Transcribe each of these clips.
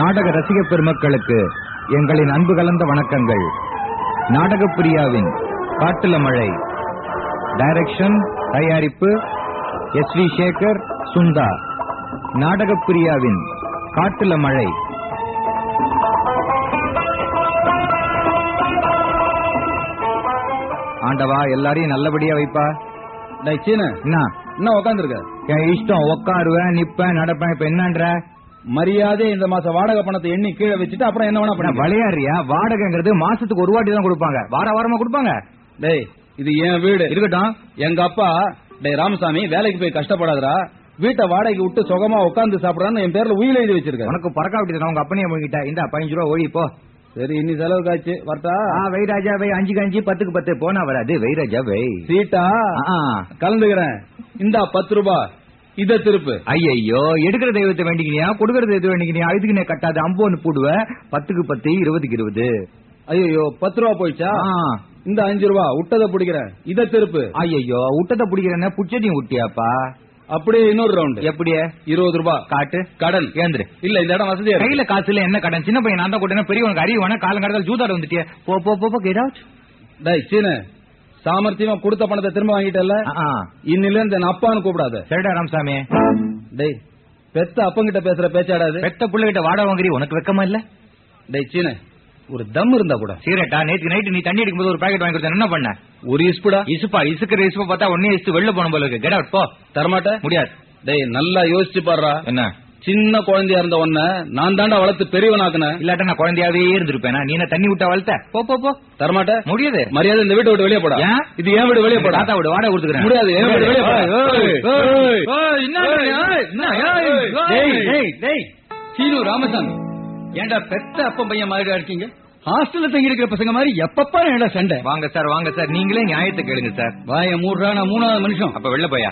நாடக ரசிக பெருமக்களுக்கு எங்களின் அன்பு கலந்த வணக்கங்கள். நாடகப் பிரியாவின் காட்டுல மழை. டைரக்ஷன் தயாரிப்பு எஸ் வி சேகர் சுந்தா. நாடகப் பிரியாவின் காட்டுல மழை. ஆண்டவா எல்லாரையும் நல்லபடியா வைப்பா. என்ன? என்ன உட்காந்துருக்க என் இஷ்டம் உட்காருவேன் நிப்பேன் நடப்பேன் இப்ப என்னன்ற? மரியாதை இந்த மாசம் வாடகை பணத்தை எண்ணி கீழே வச்சுட்டு அப்புறம் என்ன வேணா பண்ண விளையாடுறியா? வாடகைங்கிறது மாசத்துக்கு ஒரு வாட்டி தான் கொடுப்பாங்க. வார வாரமா கொடுப்பாங்க. டேய் இது என் வீடு. இருக்கட்டும். எங்க அப்பா டேய் ராமசாமி வேலைக்கு போய் கஷ்டப்படாதடா. வீட்டை வாடகைக்கு விட்டு சுகமா உட்கார்ந்து சாப்பிடறான்னு என் பேர்ல உயிர் எழுதி வச்சிருக்கேன் உனக்கு பறக்க விட்டு உங்க அப்பனையே போய்கிட்ட இந்த பதினஞ்சு ரூபா ஓடி போ. சரி இன்னி செலவு காய்ச்சி வரட்டா? ஆ வை அஞ்சு பத்துக்கு பத்து. போனா வராது. வை ராஜா வை. சீட்டா. கலந்துக்கிறேன். இந்தா பத்து ரூபாய் இத திருப்பு. ஐயையோ எடுக்கிற தெய்வத்தை வேண்டிக்கினியா? கொடுக்கிற தெய்வத்தை வேண்டிக்கினியா? இதுக்கு நீ கட்டாது. அம்போன்னு போடுவ. பத்துக்கு பத்து இருபதுக்கு இருபது. ஐயோ பத்து ரூபா போயிடுச்சா. இந்த அஞ்சு ரூபா விட்டதை பிடிக்கிறேன் இத திருப்பு. ஐயையோ விட்டத்தை பிடிக்கிறேன்னா புச்சதையும் விட்டியாப்பா அப்படியே இன்னொரு ரவுண்ட் எப்படியே? இருபது ரூபாய் காட்டு. கடன். ஏந்திரு. இல்ல இந்த இடம் வசதியா. கையில காசு இல்ல என்ன கடன்? சின்ன பையன் நான் தான் கூட்டினா பெரியவனுக்கு அறிவு வேணா காலம் கடத்தால் ஜூதாட வந்துட்டியே. போ போ போ போ கெட் அவுட் டேய் சீனு. சாமர்த்தியமா கொடுத்த பணத்தை திரும்ப வாங்கிட்டல இன்னில இந்த அப்பான்னு கூப்பிடாத. சரிடா ராமசாமி. டேய் பெத்த அப்பங்கிட்ட பேசுற பேச்சாடாது. பெத்த புள்ளைகிட்ட வாடகை வாங்குறீ உனக்கு வெக்கமா இல்ல? டேய் சீனு ஒரு தம் இருந்தா கூட. சீரட்டா நேத்து நைட்டு நீ தண்ணி அடிக்கும்போது ஒரு பாக்கெட் வாங்கி கொடுத்தா என்ன பண்ண? ஒரு இஸ்புடா இசுப்பா இசுக்கிற இசுப்பா பார்த்தா ஒன்னே இசு வெளில போன போல இருக்கு. கெட் அவுட் போ. தரமாட்ட முடியாது. டேய் நல்லா யோசிச்சு பாடுறா என்ன? சின்ன குழந்தையா இருந்த உன்ன நான் தாண்டா வளர்த்து பெரியவனாக்குனேன் இல்லாட்டா நான் குழந்தையாவே இருந்திருப்பேனா நீ என்ன தண்ணி விட்டா வளர்த்த போ போ போ தரமாட்ட முடியாது மரியாதை இந்த வீட்டை விட்டு வெளியே போடா ஏன்? இது ஏன் வீடு வெளியே போடா தாத்தா விடு வாடகை கொடுத்துக்கிறேன் முடியாது, என் வீடு வெளியே போடா. ஏய், ஏய், ஏய், என்ன ஏய், என்ன, ஏய், ஏய். சீனு ராமசாமி ஏன்டா பெத்த அப்பன் பையன் மாதிரி இருக்கீங்க ஹாஸ்டல்ல தங்கி இருக்கிற பசங்க மாதிரி எப்பப்பா என்னடா சண்டை வாங்க சார் வாங்க சார் நீங்களே நியாயத்தை கேளுங்க சார் வாய மூடுறா நான் மூணாவது மனுஷன் அப்ப வெளில போயா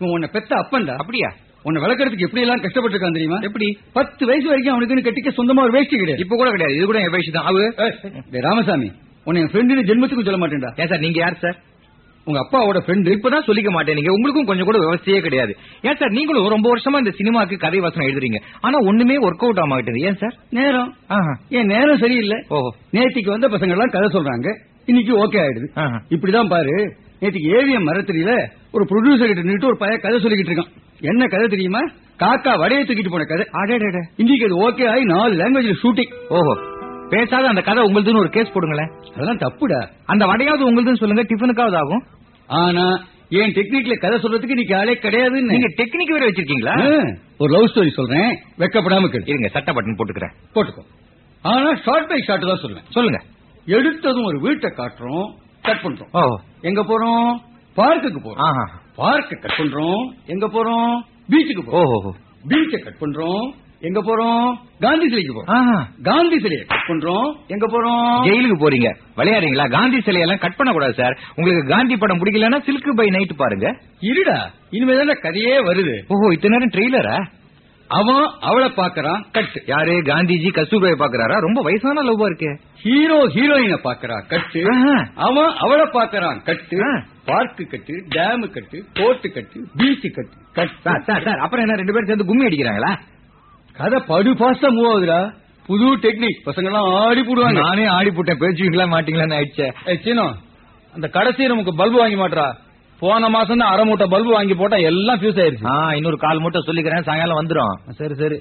இவன் உன்னை பெத்த அப்பன்டா அப்படியா உன்னை விளக்கறதுக்கு எப்படி எல்லாம் கஷ்டப்பட்டிருக்கான் தெரியுமா? எப்படி? பத்து வயசு வரைக்கும் அவனுக்குன்னு கட்டிக்க சொந்தமா ஒரு வேஷ்டி கிடையாது இப்ப கூட கிடையாது. இது கூட என் வயசு தான். அவ ராமசாமி உன்னை என் ஃப்ரெண்டுன்னு ஜென்மத்துக்கும் சொல்ல மாட்டேன்டா. ஏன் சார் நீங்க யார் சார்? உங்க அப்பாவோட ஃப்ரெண்டு இப்பதான் சொல்லிக்க மாட்டேன். நீங்க உங்களுக்கும் கொஞ்சம் கூட விவசாயே கிடையாது. ஏன் சார் நீங்களும் ரொம்ப வருஷமா இந்த சினிமாக்கு கதை வசனம் எழுதுறீங்க. ஆனா ஒண்ணுமே ஒர்க் அவுட் ஆக மாட்டேங்குது ஏன் சார்? நேரம். ஆஹா. ஏன் நேரம் சரியில்லை? ஓஹோ. நேத்திக்கு வந்த பசங்க எல்லாம் கதை சொல்றாங்க. இன்னைக்கு ஓகே ஆயிடுது. இப்படிதான் பாரு. நேத்திக்கு ஏவிஎம் மரத்திரியில ஒரு ப்ரொடியூசர் கிட்ட நின்று ஒரு பையன் கதை சொல்லிக்கிட்டு இருக்கான். என்ன கதை தெரியுமா? காக்கா வடையை தூக்கிட்டு போன கதை. அடேடே இன்னைக்கு அது ஓகே ஆகி நாலு லாங்குவேஜ்ல ஷூட்டிங் ஓஹோ. பேசாத அந்த கதை உங்களுதுன்னு ஒரு கேஸ் போடுங்களேன். அதெல்லாம் தப்புடா. அந்த வடையாவது உங்களுதுன்னு சொல்லுங்க டிஃபனுக்காவது ஆகும். ஆனா ஏன் டெக்னிக்ல கதை சொல்றதுக்கு இன்னைக்கு ஆளே கிடையாதுன்னு. நீங்க டெக்னிக் வேற வச்சிருக்கீங்களா? ஒரு லவ் ஸ்டோரி சொல்றேன். வெக்கப்படாம இருங்க சட்ட பட்டன் போட்டுக்கிறேன். போட்டுக்கோ. ஆனா ஷார்ட் பை ஷார்ட் தான் சொல்லுவேன். சொல்லுங்க. எடுத்ததும் ஒரு வீட்டை காட்டுறோம். கட் பண்றோம். எங்க போறோம்? பார்க்குக்கு போறோம். பார்க்க கட் பண்றோம். எங்க போறோம்? பீச்சுக்கு போறோம். ஓஹோ. பீச்சை கட் பண்றோம். எங்க போறோம்? காந்தி சிலைக்கு போறோம். காந்தி சிலையை கட் பண்றோம். எங்க போறோம்? ஜெயிலுக்கு போறீங்க. விளையாடுறீங்களா? காந்தி சிலையெல்லாம் கட் பண்ண கூடாது சார் உங்களுக்கு காந்தி படம் பிடிக்கலன்னா சில்க் பை நைட் பாருங்க. இருடா. இனிமேதான கதையே வருது. ஓஹோ இத்தனை நேரம் ட்ரெய்லரா அவன் அவளை பாக்குறான் கட்டு. யாரு? காந்திஜி கஸ்தூர்பாய் பாக்குறாரா ரொம்ப வயசான லவ்வா இருக்கே. ஹீரோ ஹீரோயினை பாக்குறா கட்டு. அவன் அவளை பாக்குறான் கட்டு. பார்க்கு கட்டு டேம் கட்டு போர்ட்டு கட்டு பீச் கட்டு சார் சார் அப்புறம் என்ன ரெண்டு பேரும் சேர்ந்து கும்மி அடிக்கிறாங்களா? கதை படு பாஸ்டா மூவ் ஆகுதுடா. புது டெக்னிக் பசங்க எல்லாம் ஆடி போடுவாங்க. நானே ஆடி போட்டேன் பேச்சுவீங்களா மாட்டீங்களான்னு ஆயிடுச்சே. ஏய், சீனோ அந்த கடைசி நமக்கு பல்பு வாங்கி மாட்றா போன மாசம் தான் அரை மூட்டை பல்பு வாங்கி போட்டா எல்லாம் ஃபியூஸ் ஆயிருச்சு. இன்னொரு கால் மட்டும் சொல்லிக்கிறேன். சாயங்காலம் வந்துரும். சரி சரி.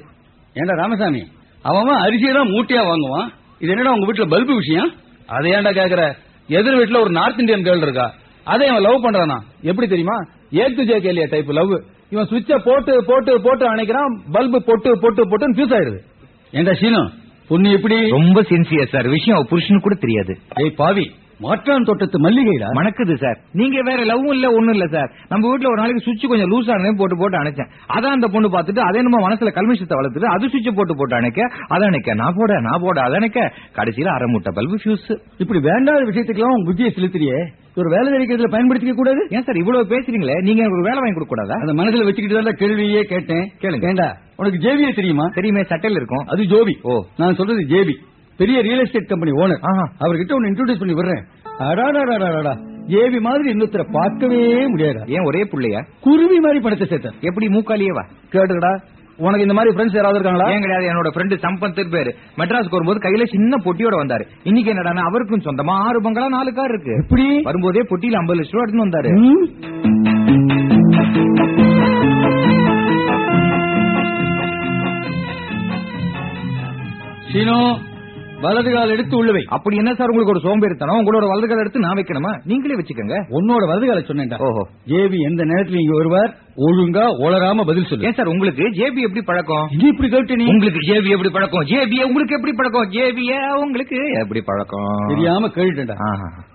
ஏண்டா ராமசாமி? அவன் அரிசியை தான் மூட்டையா வாங்குவான். இது என்னடா உங்க வீட்டுல பல்பு விஷயம்? அதை ஏன்டா கேக்குற? எதிர் வீட்டுல ஒரு நார்த் இந்தியன் கேர்ள் இருக்கா? அதை இவன் லவ் பண்றானா? எப்படி தெரியுமா? ஏத்து ஜே கேலியா டைப் லவ் இவன் சுவிட்ச போட்டு போட்டு போட்டு அணைக்கிறான். பல்பு பொட்டு பொட்டு பொட்டுன்னு ஃபியூஸ் ஆயிடுது. ஏண்டா சீனோ பொண்ணு எப்படி? ரொம்ப சின்சியர் சார் விஷயம் அவ புருஷனுக்கு கூட தெரியாது. ஏய் பாவி. மாற்றான் தோட்டத்து மல்லிகைடா. மணக்குது சார். நீங்க வேற லவ்வும் இல்ல ஒண்ணும் இல்ல சார். நம்ம வீட்ல ஒரு நாளைக்கு சுவிட்ச் கொஞ்சம் லூஸ் ஆனதே போட்டு போட்டு அணைச்சேன். அதான் அந்த பொண்ணு பார்த்துட்டு அதே நம்ம மனசுல கல்மிஷத்தை வளர்த்துட்டு அது சுவிட்ச் போட்டு போட்டு அணைக்க அதை அணைக்க நான் போட நான் போட அதை அணைக்க. கடைசியில அரை மூட்டை பல்பு ஃபியூஸ் இப்படி வேண்டாத விஷயத்துக்கெல்லாம் உன் புத்தியை செலுத்துறியே? ஒரு வேலை தெரிவிக்கிறதுல பயன்படுத்திக்க கூடாது? ஏன் சார் இவ்வளவு பேசுறீங்களே? நீங்க எனக்கு ஒரு வேலை வாங்கி கொடுக்க கூடாதா அந்த மனசுல வச்சுக்கிட்டு தான் கேள்வியே கேட்டேன். கேளுங்க. ஏண்டா உனக்கு ஜேவியே தெரியுமா? தெரியுமே சட்டையில இருக்கும். அது ஜோபி. ஓ. நான் சொல்றது ஜேபி. பெரிய ரியல் எஸ்டேட் கம்பெனி ஓனர் ஆஹா. அவர்கிட்ட ஒன்னு இன்ட்ரோடியூஸ் பண்ணி விடுறேன். அடாடாடாடாடா. ஜேபி மாதிரி இன்னொருத்தர பார்க்கவே முடியாது ஏன் ஒரே புள்ளையா? குருவி மாதிரி பணத்தை சேர்த்தார் எப்படி மூக்காலியேவா? கேட்டுடா உனக்கு இந்த மாதிரி ஃப்ரெண்ட்ஸ் யாராவது இருக்காங்களா? ஏன் கிடையாது என்னோட ஃப்ரெண்டு சம்பத் பேரு. மெட்ராஸ்க்கு வரும்போது கையில சின்ன பொட்டியோட வந்தாரு. இன்னைக்கு என்னடா அவருக்கும் சொந்தமா ஆறு பங்களா நாலு கார் இருக்கு. எப்படி? வரும்போதே பொட்டியில ஐம்பது லட்சம் ரூபா எடுத்துன்னு வந்தாரு. சீனோ வலது கால் எடுத்து உள்ள வை அப்படி என்ன சார் உங்களுக்கு ஒரு சோம்பேறித்தனம்? உங்களோட வலது கால் எடுத்து நான் வைக்கணுமா? நீங்களே வச்சுக்கோங்க. உன்னோட வலது காலை சொன்னேன்டா. ஓஹோ. ஜேபி எந்த நேரத்துல இங்க வருவார்? ஒழுங்கா உளராம பதில் சொல்லு. ஏன் சார் உங்களுக்கு ஜேபி எப்படி பழக்கம்? இது இப்படி கேட்டு நீ உங்களுக்கு ஜேபி எப்படி பழக்கம்? ஜேபி உங்களுக்கு எப்படி பழக்கம்? ஜேபிய உங்களுக்கு எப்படி பழக்கம்? தெரியாம கேட்டுட்டா.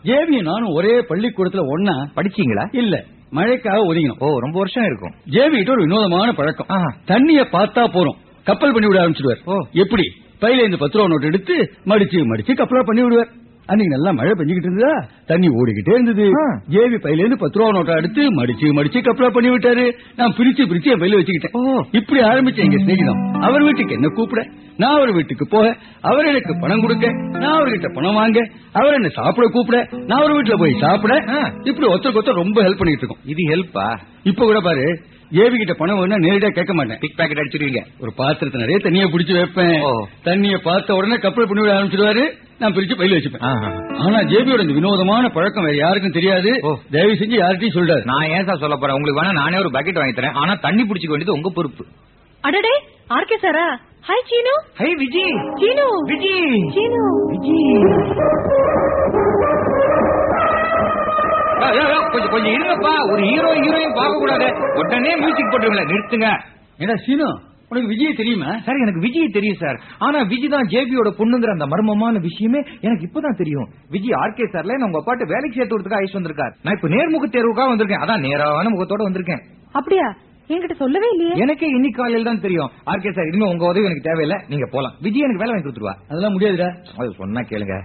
ஜேபி நானும் ஒரே பள்ளிக்கூடத்துல ஒன்னா படிச்சீங்களா? இல்ல. மழைக்காக ஒதுங்கினோம். ஓ ரொம்ப வருஷம் இருக்கும் ஜேபி ஒரு வினோதமான பழக்கம். தண்ணிய பார்த்தா போறோம் கப்பல் பண்ணி விட ஆரம்பிச்சிடுவார். ஓ. எப்படி? பையில இந்த பத்து ரூபா நோட்டு எடுத்து மடிச்சு மடிச்சு கப்பலா பண்ணி விடுவார். அன்னைக்கு நல்லா மழை பெஞ்சுக்கிட்டு இருந்ததா? தண்ணி ஓடிக்கிட்டே இருந்தது. ஜேபி பையில இருந்து பத்து ரூபா நோட்டை எடுத்து மடிச்சு மடிச்சு கப்பலா பண்ணி விட்டாரு. நான் பிரிச்சு பிரிச்சு என் பையில வச்சுக்கிட்டேன். இப்படி ஆரம்பிச்ச எங்க சிநேகிதம். அவர் வீட்டுக்கு என்ன கூப்பிட? நான் அவர் வீட்டுக்கு போக அவர் எனக்கு பணம் கொடுக்க நான் அவர்கிட்ட பணம் வாங்க அவர் என்ன சாப்பிட கூப்பிட நான் அவர் வீட்டுல போய் சாப்பிட. இப்படி ஒருத்தருக்கு ஒருத்தர் ரொம்ப ஹெல்ப் பண்ணிட்டு இருக்கோம். இது ஹெல்ப்பா இப்ப கூட பாரு ஏவி கிட்ட பணம் வேணா நேரடியா கேட்க மாட்டேன். பிக் பாக்கெட் அடிச்சிருவீங்க. ஒரு பாத்திரத்தை நிறைய தண்ணிய புடிச்சு வைப்பேன். ஓ. தண்ணிய பார்த்த உடனே கப்பல் பண்ணி விட ஆரம்பிச்சிடுவாரு நான் பிரிச்சு பையில வச்சுப்பேன். ஆனா ஜேபியோட இந்த வினோதமான பழக்கம் வேற யாருக்கும் தெரியாது. ஓ. தயவு செஞ்சு யார்கிட்டயும் சொல்றாரு. நான் ஏன் சார் சொல்ல போறேன்? உங்களுக்கு வேணா நானே ஒரு பக்கெட் வாங்கி தரேன். ஆனா தண்ணி பிடிச்சிக்க வேண்டியது உங்க பொறுப்பு. அடடே ஆர்கே சாரா? ஹாய் சீனு. ஹை விஜி. சீனு. விஜி. சீனு. விஜி. ஏய், ஏய், ஏய், கொஞ்சம் கொஞ்சம் இருங்கப்பா. ஒரு ஹீரோ ஹீரோயின் பார்க்க கூடாது உடனே மியூசிக் போட்டுருங்களா நிறுத்துங்க. ஏடா சீனு? உனக்கு விஜய் தெரியுமா? சார் எனக்கு விஜய் தெரியும் சார். ஆனா விஜய் தான் ஜேபியோட பொண்ணுங்கிற அந்த மர்மமான விஷயமே எனக்கு இப்பதான் தெரியும். விஜய் ஆர்கே சார்ல நான் உங்க பாட்டு வேலைக்கு சேர்த்து விடுறதுக்கு ஐஸ் வந்திருக்கார். நான் இப்ப நேர்முக தேர்வுக்காக வந்திருக்கேன். அதான் நேரான முகத்தோட வந்திருக்கேன். அப்படியா? என்கிட்ட சொல்லவே இல்லையே. எனக்கே இன்னைக்கு காலையில தான் தெரியும். ஆர்கே சார் இனிமே உங்க உதவி எனக்கு தேவையில்லை. நீங்க போலாம். விஜய் எனக்கு வேலை வாங்கி கொடுத்துருவா. அதெல்லாம் முடியாதுடா. அது சொன்னா கேளுங்க.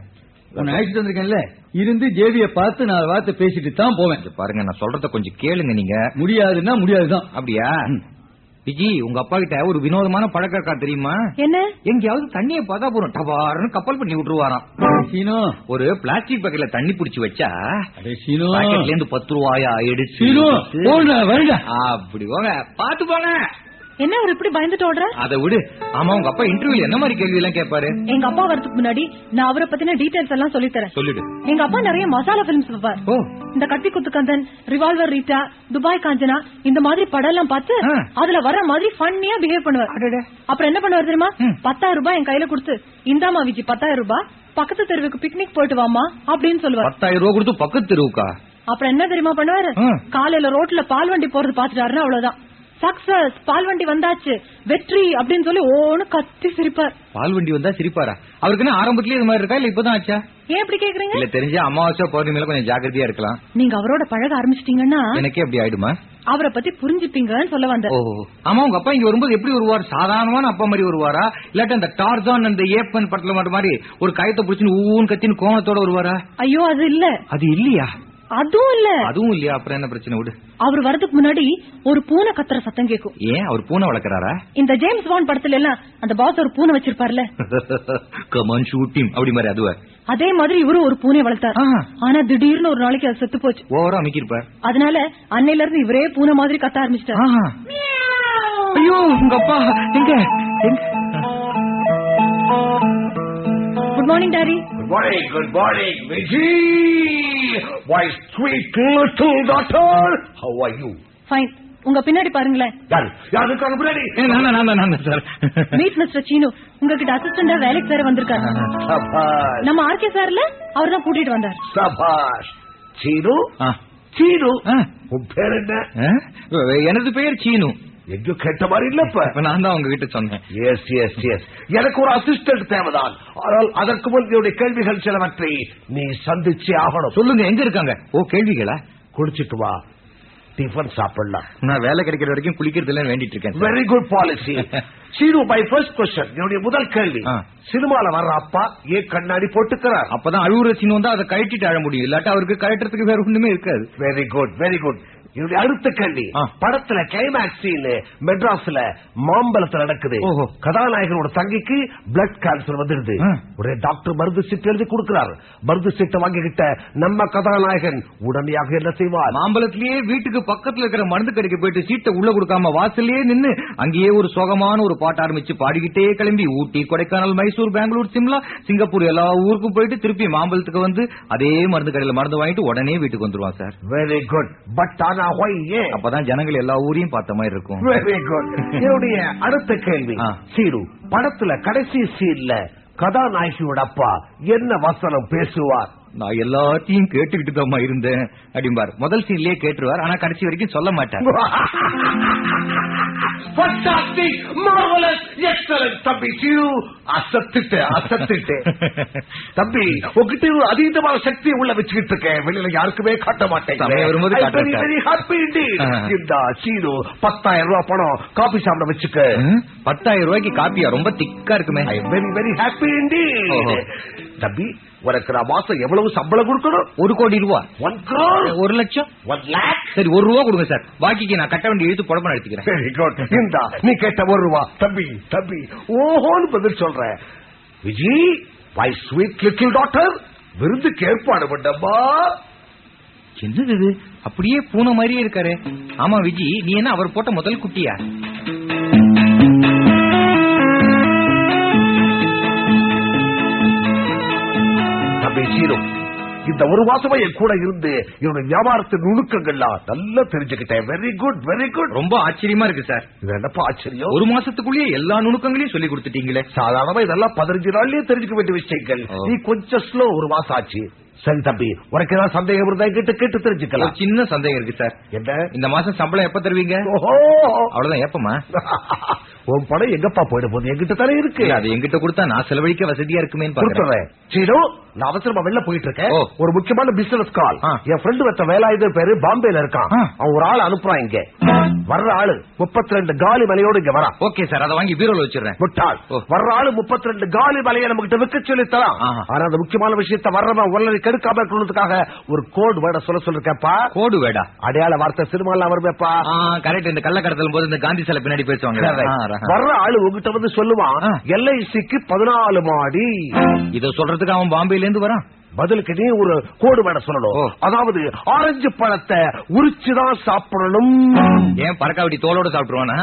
உன்னை அழைச்சிட்டு வந்திருக்கேன்ல. இருந்து ஜேபிய பார்த்து நாலு வார்த்தை பேசிட்டு தான் போவேன். இங்க பாருங்க நான் சொல்றத கொஞ்சம் கேளுங்க நீங்க. முடியாதுன்னா முடியாதுதான். அப்படியா? விஜி உங்க அப்பா கிட்ட ஒரு வினோதமான பழக்கம் இருக்கா தெரியுமா? என்ன? எங்கேயாவது தண்ணியை பார்த்தா போறோம் டபாருன்னு கப்பல் பண்ணி விட்டுருவாராம். சீனு. ஒரு பிளாஸ்டிக் பக்கெட்ல தண்ணி புடிச்சு வச்சா அடே சீனு. பாக்கெட்ல இருந்து பத்து ரூபாயா எடுத்து அப்படி போங்க பாத்து போங்க. என்ன அவர் இப்படி பயந்துட்டு ஓடுற அதை விடு. ஆமா உங்க அப்பா இன்டர்வியூல என்ன மாதிரி கேள்வி எல்லாம் கேட்பாரு? எங்க அப்பா வரதுக்கு முன்னாடி நான் அவரை பத்தின டீடைல்ஸ் எல்லாம் சொல்லி தரேன் சொல்லிடு. எங்க அப்பா நிறைய மசாலா பிலிம்ஸ் ஓ. இந்த கத்தி குத்துக்கந்தன் ரிவால்வர் ரீட்டா துபாய் காஞ்சனா இந்த மாதிரி படம் எல்லாம் பார்த்து. அதுல வர மாதிரி ஃபன்னியா பிஹேவ் பண்ணுவார். அப்புறம் என்ன பண்ணுவார் தெரியுமா. பத்தாயிரம் ரூபாய் என் கையில கொடுத்து இந்தாமா விஜி பத்தாயிரம் ரூபாய் பக்கத்து தெருவுக்கு பிக்னிக் போயிட்டு வாமா அப்படின்னு சொல்லுவார். பத்தாயிரம் ரூபா கொடுத்து பக்கத்து தெருவுக்கா? அப்புறம் என்ன தெரியுமா பண்ணுவாரு. காலையில ரோட்ல பால் வண்டி போறது பாத்துட்டாருன்னா அவ்வளவுதான். சக்சஸ் பால் வண்டி வந்தாச்சு. வெற்றி அப்படின்னு சொல்லி ஓன்னு கத்தி சிரிப்பார். பால் வண்டி வந்தா சிரிப்பாரா? அவருக்கு என்ன ஆரம்பத்திலேயே இது மாதிரி இருக்கா? இல்ல இப்பதான் ஆச்சா? ஏன் இப்படி கேக்குறீங்க? இல்ல தெரிஞ்ச அமாவாசை பௌர்ணமியில கொஞ்சம் ஜாக்கிரதையா இருக்கலாம். நீங்க அவரோட பழக ஆரம்பிச்சிட்டீங்கன்னா எனக்கே அப்படி ஆயிடுமா? அவரை பத்தி புரிஞ்சுப்பீங்கன்னு சொல்ல வந்தேன். ஓ ஆமா உங்க அப்பா இங்க வரும்போது எப்படி வருவார்? சாதாரணமான அப்பா மாதிரி வருவாரா? இல்லாட்டி அந்த டார்ஜான் அந்த ஏப்பன் படத்துல மாதிரி ஒரு கயத்தை பிடிச்சின்னு ஊன்னு கத்தின்னு கோணத்தோட வருவாரா? ஐயோ அது இல்ல. அது இல்லையா? அதுவும் இல்ல. அதுவும் இல்லையா? அப்புறம் என்ன பிரச்சனை? விடு. அவர் வரதுக்கு முன்னாடி ஒரு பூனை கத்துற சத்தம் கேக்கும். ஏன்? அவர் பூனை வளர்க்கறாரா? இந்த ஜேம்ஸ் பாண்ட் படத்துல எல்லாம் அந்த பாஸ் ஒரு பூனை வச்சிருப்பார்ல. கமான் ஷூட்டிங் அப்படி மாதிரி அதுவா? அதே மாதிரி இவரும் ஒரு பூனை வளர்த்தார். ஆனா திடீர்னு ஒரு நாளைக்கு அது செத்து போச்சு. ஓவரா அமைக்கிருப்பார். அதனால அன்னையில இருந்து இவரே பூனை மாதிரி கத்த ஆரம்பிச்சிட்டார். ஐயோ உங்க அப்பா. எங்க? எங்க? Good morning daddy Good morning, good morning, Vijay! My sweet little daughter! How are you? Fine உங்க பின்னாடி பாருங்களேன். யாரு? பின்னாடி? நான் நான் நான் சார். மீட் மிஸ்டர் சீனு உங்ககிட்ட அசிஸ்டண்டா வேலைக்கு வேற வந்திருக்காரு. நம்ம ஆர்கே சார்ல அவர் தான் கூட்டிட்டு வந்தார். சபாஷ். சீனு ஆ. சீனு ஆ. உன் பேர் என்ன? ஆ? எனது பெயர் சீனு எங்கேயும் கேட்ட மாதிரி இல்லப்ப இப்ப. நான் தான் உங்ககிட்ட சொன்னேன். எஸ் எஸ் எஸ் எனக்கு ஒரு அசிஸ்டன்ட் தேவைதான். ஆனால் அதற்கு முன் என்னுடைய கேள்விகள் சிலவற்றை நீ சந்திச்சே ஆகணும். சொல்லுங்க எங்க இருக்காங்க? ஓ கேள்விகளா? குடிச்சிட்டு வா. டிஃபன் சாப்பிடலாம். நான் வேலை கிடைக்கிற வரைக்கும் குளிக்கிறது வேண்டிட்டு இருக்கேன். Very good policy Seenu my first question என்னுடைய முதல் கேள்வி. சினிமால வர்ற அப்பா ஏன் கண்ணாடி போட்டுக்கிறார்? அப்பதான் அழுவுற சீன் வந்து அதை கழட்டிட்டு அழ முடியும். இல்லாட்டி அவருக்கு கழட்டுறதுக்கு வேற ஒண்ணுமே இருக்காது. வெரி குட் வெரி குட் என்னுடைய அடுத்த ஆ. படத்துல கிளைமேக்ஸ் சீன் மெட்ராஸ்ல மாம்பலத்துல நடக்குது. கதாநாயகனோட தங்கிக்கு பிளட் கேன்சர் வந்துடுது. ஒரே டாக்டர் மருந்து சீட் எழுதி கொடுக்கிறார். மருந்து சீட்டை வாங்கிக்கிட்ட நம்ம கதாநாயகன் உடனடியாக என்ன செய்வார்? மாம்பழத்திலேயே வீட்டுக்கு பக்கத்துல இருக்கிற மருந்து கடைக்கு போயிட்டு சீட்டை உள்ள கொடுக்காம வாசல்லயே நின்னு அங்கேயே ஒரு சோகமான ஒரு பாட்டு ஆரம்பிச்சு பாடிக்கிட்டே கிளம்பி ஊட்டி கொடைக்கானல் மைசூர் பெங்களூர் சிம்லா சிங்கப்பூர் எல்லா ஊருக்கும் போயிட்டு திருப்பி மாம்பழத்துக்கு வந்து அதே மருந்து கடையில மருந்து வாங்கிட்டு உடனே வீட்டுக்கு வந்துருவான் சார். வெரி குட் பட் ஆனா அப்பதான் ஜனங்கள் எல்லா ஊரையும் பார்த்த மாதிரி இருக்கும். வெரி குட் என்னுடைய அடுத்த கேள்வி. சீரு படத்துல கடைசி சீன்ல கதாநாயகியோட அப்பா என்ன வசனம் பேசுவார்? நான் எல்லாத்தையும் கேட்டுக்கிட்டு தான் இருந்தேன் அப்படிம்பார். முதல் சீன்லயே கேட்டுருவார் ஆனா கடைசி வரைக்கும் சொல்ல மாட்டார். தம்பி சீரு அசத்திட்டு அசத்திட்டு. தம்பி உங்ககிட்ட அதீதமான சக்தியை உள்ள வச்சுக்கிட்டு இருக்கேன். வெளியில யாருக்குமே காட்ட மாட்டேன் சார். பத்தாயிரம் ரூபாய் பணம் காபி சாப்பிட வச்சுக்க? பத்தாயிரம் ரூபாய்க்கு காப்பியா? ரொம்ப திக்கா இருக்குமே. ஐ வெரி வெரி ஹாப்பி ஓஹோ. தம்பி உனக்கு நான் மாசம் எவ்வளவு சம்பளம் கொடுக்கணும்? ஒரு கோடி ரூபா. One crore. ஒரு லட்சம். ஒன் லேக் சரி ஒரு ரூபா கொடுங்க சார். பாக்கிக்கு நான் கட்ட வேண்டிய எழுத்து குழப்பம் எடுத்துக்கிறேன் குட் நீ கேட்ட ஒரு ரூபா. தம்பி தம்பி ஓஹோன்னு பதில் சொல்றேன் Viji my sweet little daughter விருந்துக்கு ஏற்பாடு பண்ணப்பா என்னது இது? அப்படியே பூனை மாதிரியே இருக்காரு. ஆமா விஜி நீ என்ன அவர் போட்ட முதல் குட்டியா? சீரு இந்த ஒரு மாசமா என் கூட இருந்து என்னோட வியாபாரத்தின் நுணுக்கங்கள்லாம் நல்லா தெரிஞ்சுக்கிட்டேன். வெரி குட் வெரி குட் ரொம்ப ஆச்சரியமா இருக்கு சார். இது என்னப்பா ஆச்சரியம்? ஒரு மாசத்துக்குள்ளேயே எல்லா நுணுக்கங்களையும் சொல்லி கொடுத்துட்டீங்களே. சாதாரணமா இதெல்லாம் பதினஞ்சு நாள்லயே தெரிஞ்சுக்க வேண்டிய விஷயங்கள். நீ கொஞ்சம் ஸ்லோ ஒரு மாசம் ஆச்சு. சரி தம்பி உனக்கு ஏதாவது சந்தேகம் இருந்தா கேட்டு கேட்டு ஒரு தெரிஞ்சுக்கலாம் சின்ன சந்தேகம் இருக்கு சார். என்ன? இந்த மாசம் சம்பளம் எப்ப தருவீங்க? அவ்வளவுதான் எப்பமா உன் படம் எங்கப்பா போயிட போகுது? என்கிட்ட தானே இருக்கு. அது எங்கிட்ட கொடுத்தா நான் செலவழிக்க வசதியா கொடுத்துறேன் சீனு நான் அவசரமா வெளில போயிட்டு இருக்கேன். ஒரு முக்கியமான பிசினஸ் கால். என் ஃப்ரெண்டு வச்ச வேலாயுத பேரு பாம்பேல இருக்கான். அவன் ஒரு ஆள் அனுப்புறான் இங்க. வர்ற ஆளு முப்பத்தி ரெண்டு காலி மலையோடு இங்க வரான் ஓகே சார் அதை வாங்கி பீரோல வச்சிடுறேன். முட்டாள். வர்ற ஆளு முப்பத்தி ரெண்டு காலி மலையை நம்ம கிட்ட விற்க சொல்லி தரான். ஆனா அந்த முக்கியமான விஷயத்த வர்றவன் உடனே கெடுக்காம இருக்கணுன்றதுக்காக ஒரு கோட் வேர்ட சொல்ல சொல்லிருக்கப்பா கோடு வேடா? அடையாள வார்த்தை சினிமாலாம் வருமேப்பா. கரெக்ட் இந்த கள்ள கடத்தலும் போது இந்த காந்தி சிலை பின்னாடி பேசுவாங்க. வர்ற ஆளு உங்ககிட்ட வந்து சொல்லுவான். எல்ஐசிக்கு பதினாலு மாடி. இத சொல்றதுக்கு அவன் பாம்பேல இருந்து வரான். பதிலுக்கு நீ ஒரு கோடு வேட சொல்லணும். அதாவது ஆரஞ்சு பழத்தை உரிச்சுதான் சாப்பிடணும் ஏன் பறக்காவட்டி தோலோட சாப்பிட்டுருவானா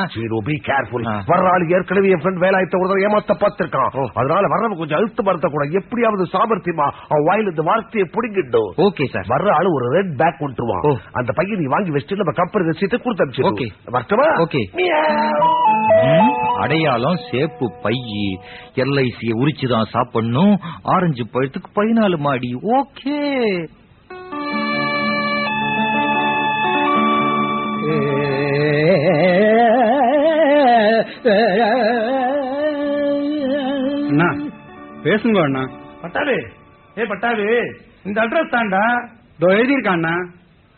பி கேர்ஃபுல். வர்ற ஆள் ஏற்கனவே என் ஃப்ரெண்ட் வேலாயத்தை ஒரு தடவை ஏமாத்த பார்த்திருக்கான். அதனால வர்றவன் கொஞ்சம் அழுத்து மறுத்த கூட எப்படியாவது சாமர்த்தியமா அவன் வாயில இந்த வார்த்தையை பிடிங்கிட்டும் ஓகே சார் வர்ற ஆளு ஒரு ரெட் பேக் கொண்டுருவான். அந்த பையன் நீ வாங்கி வச்சுட்டு நம்ம கம்பெனி ரசீட்டை கொடுத்து ஓகே. வரட்டுமா ஓகே. அடையாளம் சேப்பு பையி எல்ஐசிய உரிச்சுதான் சாப்பிடணும் ஆரஞ்சு பழத்துக்கு பதினாலு மாடி ஓகே. அண்ணா பேசுங்க அண்ணா. பட்டாபி ஏ பட்டாபி இந்த அட்ரஸ் தாண்டா இதோ எழுதியிருக்காண்ணா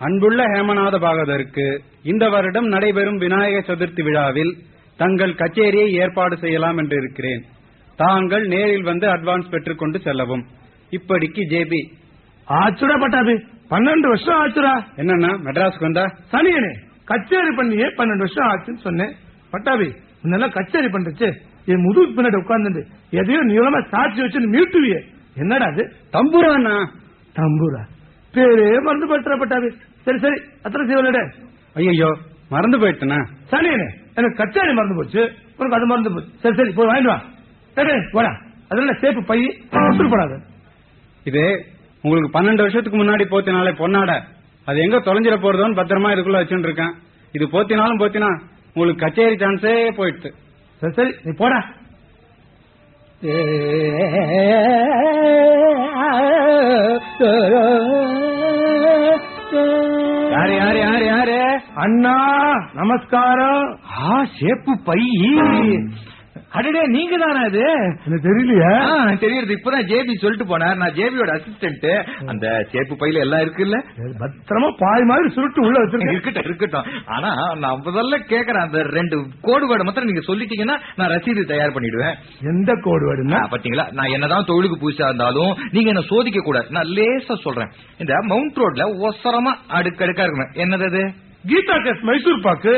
அன்புள்ள ஹேமநாத பாகவதருக்கு இந்த வருடம் நடைபெறும் விநாயக சதுர்த்தி விழாவில் தங்கள் கச்சேரியை ஏற்பாடு செய்யலாம் என்று இருக்கிறேன். தாங்கள் நேரில் வந்து அட்வான்ஸ் பெற்றுக்கொண்டு செல்லவும். இப்படிக்கு ஜேபி. ஆச்சுடா பட்டாபி. பன்னெண்டு வருஷம் ஆச்சுடா. என்னண்ணா மெட்ராஸ்க்கு வந்தா? சனியனே கச்சேரி பண்ணியே பன்னெண்டு வருஷம் ஆச்சுன்னு சொன்னேன். பட்டாபி முன்னெல்லாம் கச்சேரி பண்றச்சு. என் முதுகு பின்னாடி உட்கார்ந்துட்டு எதையோ நீளமா சாட்சி வச்சு மீட்டுவியே என்னடா அது? தம்புராண்ணா. தம்பூரா? பேரே மறந்து போட்டுற பட்டாபி. சரி சரி அத்தனை சிவனட ஐயோ மறந்து போயிட்டேண்ணா. சனியனே எனக்கு கச்சேரி மறந்து போச்சு. உனக்கு அது மறந்து போச்சு. சரி சரி போய் வாங்கிட்டு வா. சரி போடா. அதெல்லாம் சேப்பு பை போடாது. இது உங்களுக்கு பன்னெண்டு வருஷத்துக்கு முன்னாடி போத்தினாலே பொன்னாட. அது எங்க தொலைஞ்சிட போறதோன்னு பத்திரமா இதுக்குள்ள வச்சுட்டு இருக்கேன் இது போத்தினாலும் போத்தினா உங்களுக்கு கச்சேரி சான்ஸே போயிடுது சரி சரி நீ போட. யாரு யாரு யாரு யாரு? அண்ணா நமஸ்காரம். ஆ சேப்பு பையன் அடடே நீங்க தானே அது? எனக்கு தெரியலையா. ஆ, தெரியுது. இப்பதான் ஜேபி சொல்லிட்டு போனார். நான் ஜேபியோட அசிஸ்டன்ட் அந்த சேப்பு பையில எல்லாம் இருக்குல்ல. பத்திரமா பாய் மாதிரி சுருட்டு உள்ள வச்சிருக்கேன். இருக்கட்டும் இருக்கட்டும். ஆனா நான் முதல்ல கேக்குறேன். அந்த ரெண்டு கோடு வேர்டு மாத்திரம் நீங்க சொல்லிட்டீங்கன்னா நான் ரசீது தயார் பண்ணிடுவேன். எந்த கோடு வேடுன்னா ஆ, பாத்தீங்களா? நான் என்னதான் தொழிலுக்கு புதுசா இருந்தாலும் நீங்க என்ன சோதிக்க கூடாது நான் லேசா சொல்றேன். இந்த மவுண்ட் ரோட்ல ஒசரமா அடுக்கடுக்கா இருக்கணும். என்னது அது? கீதா கேஸ் மைசூர் பாக்கு.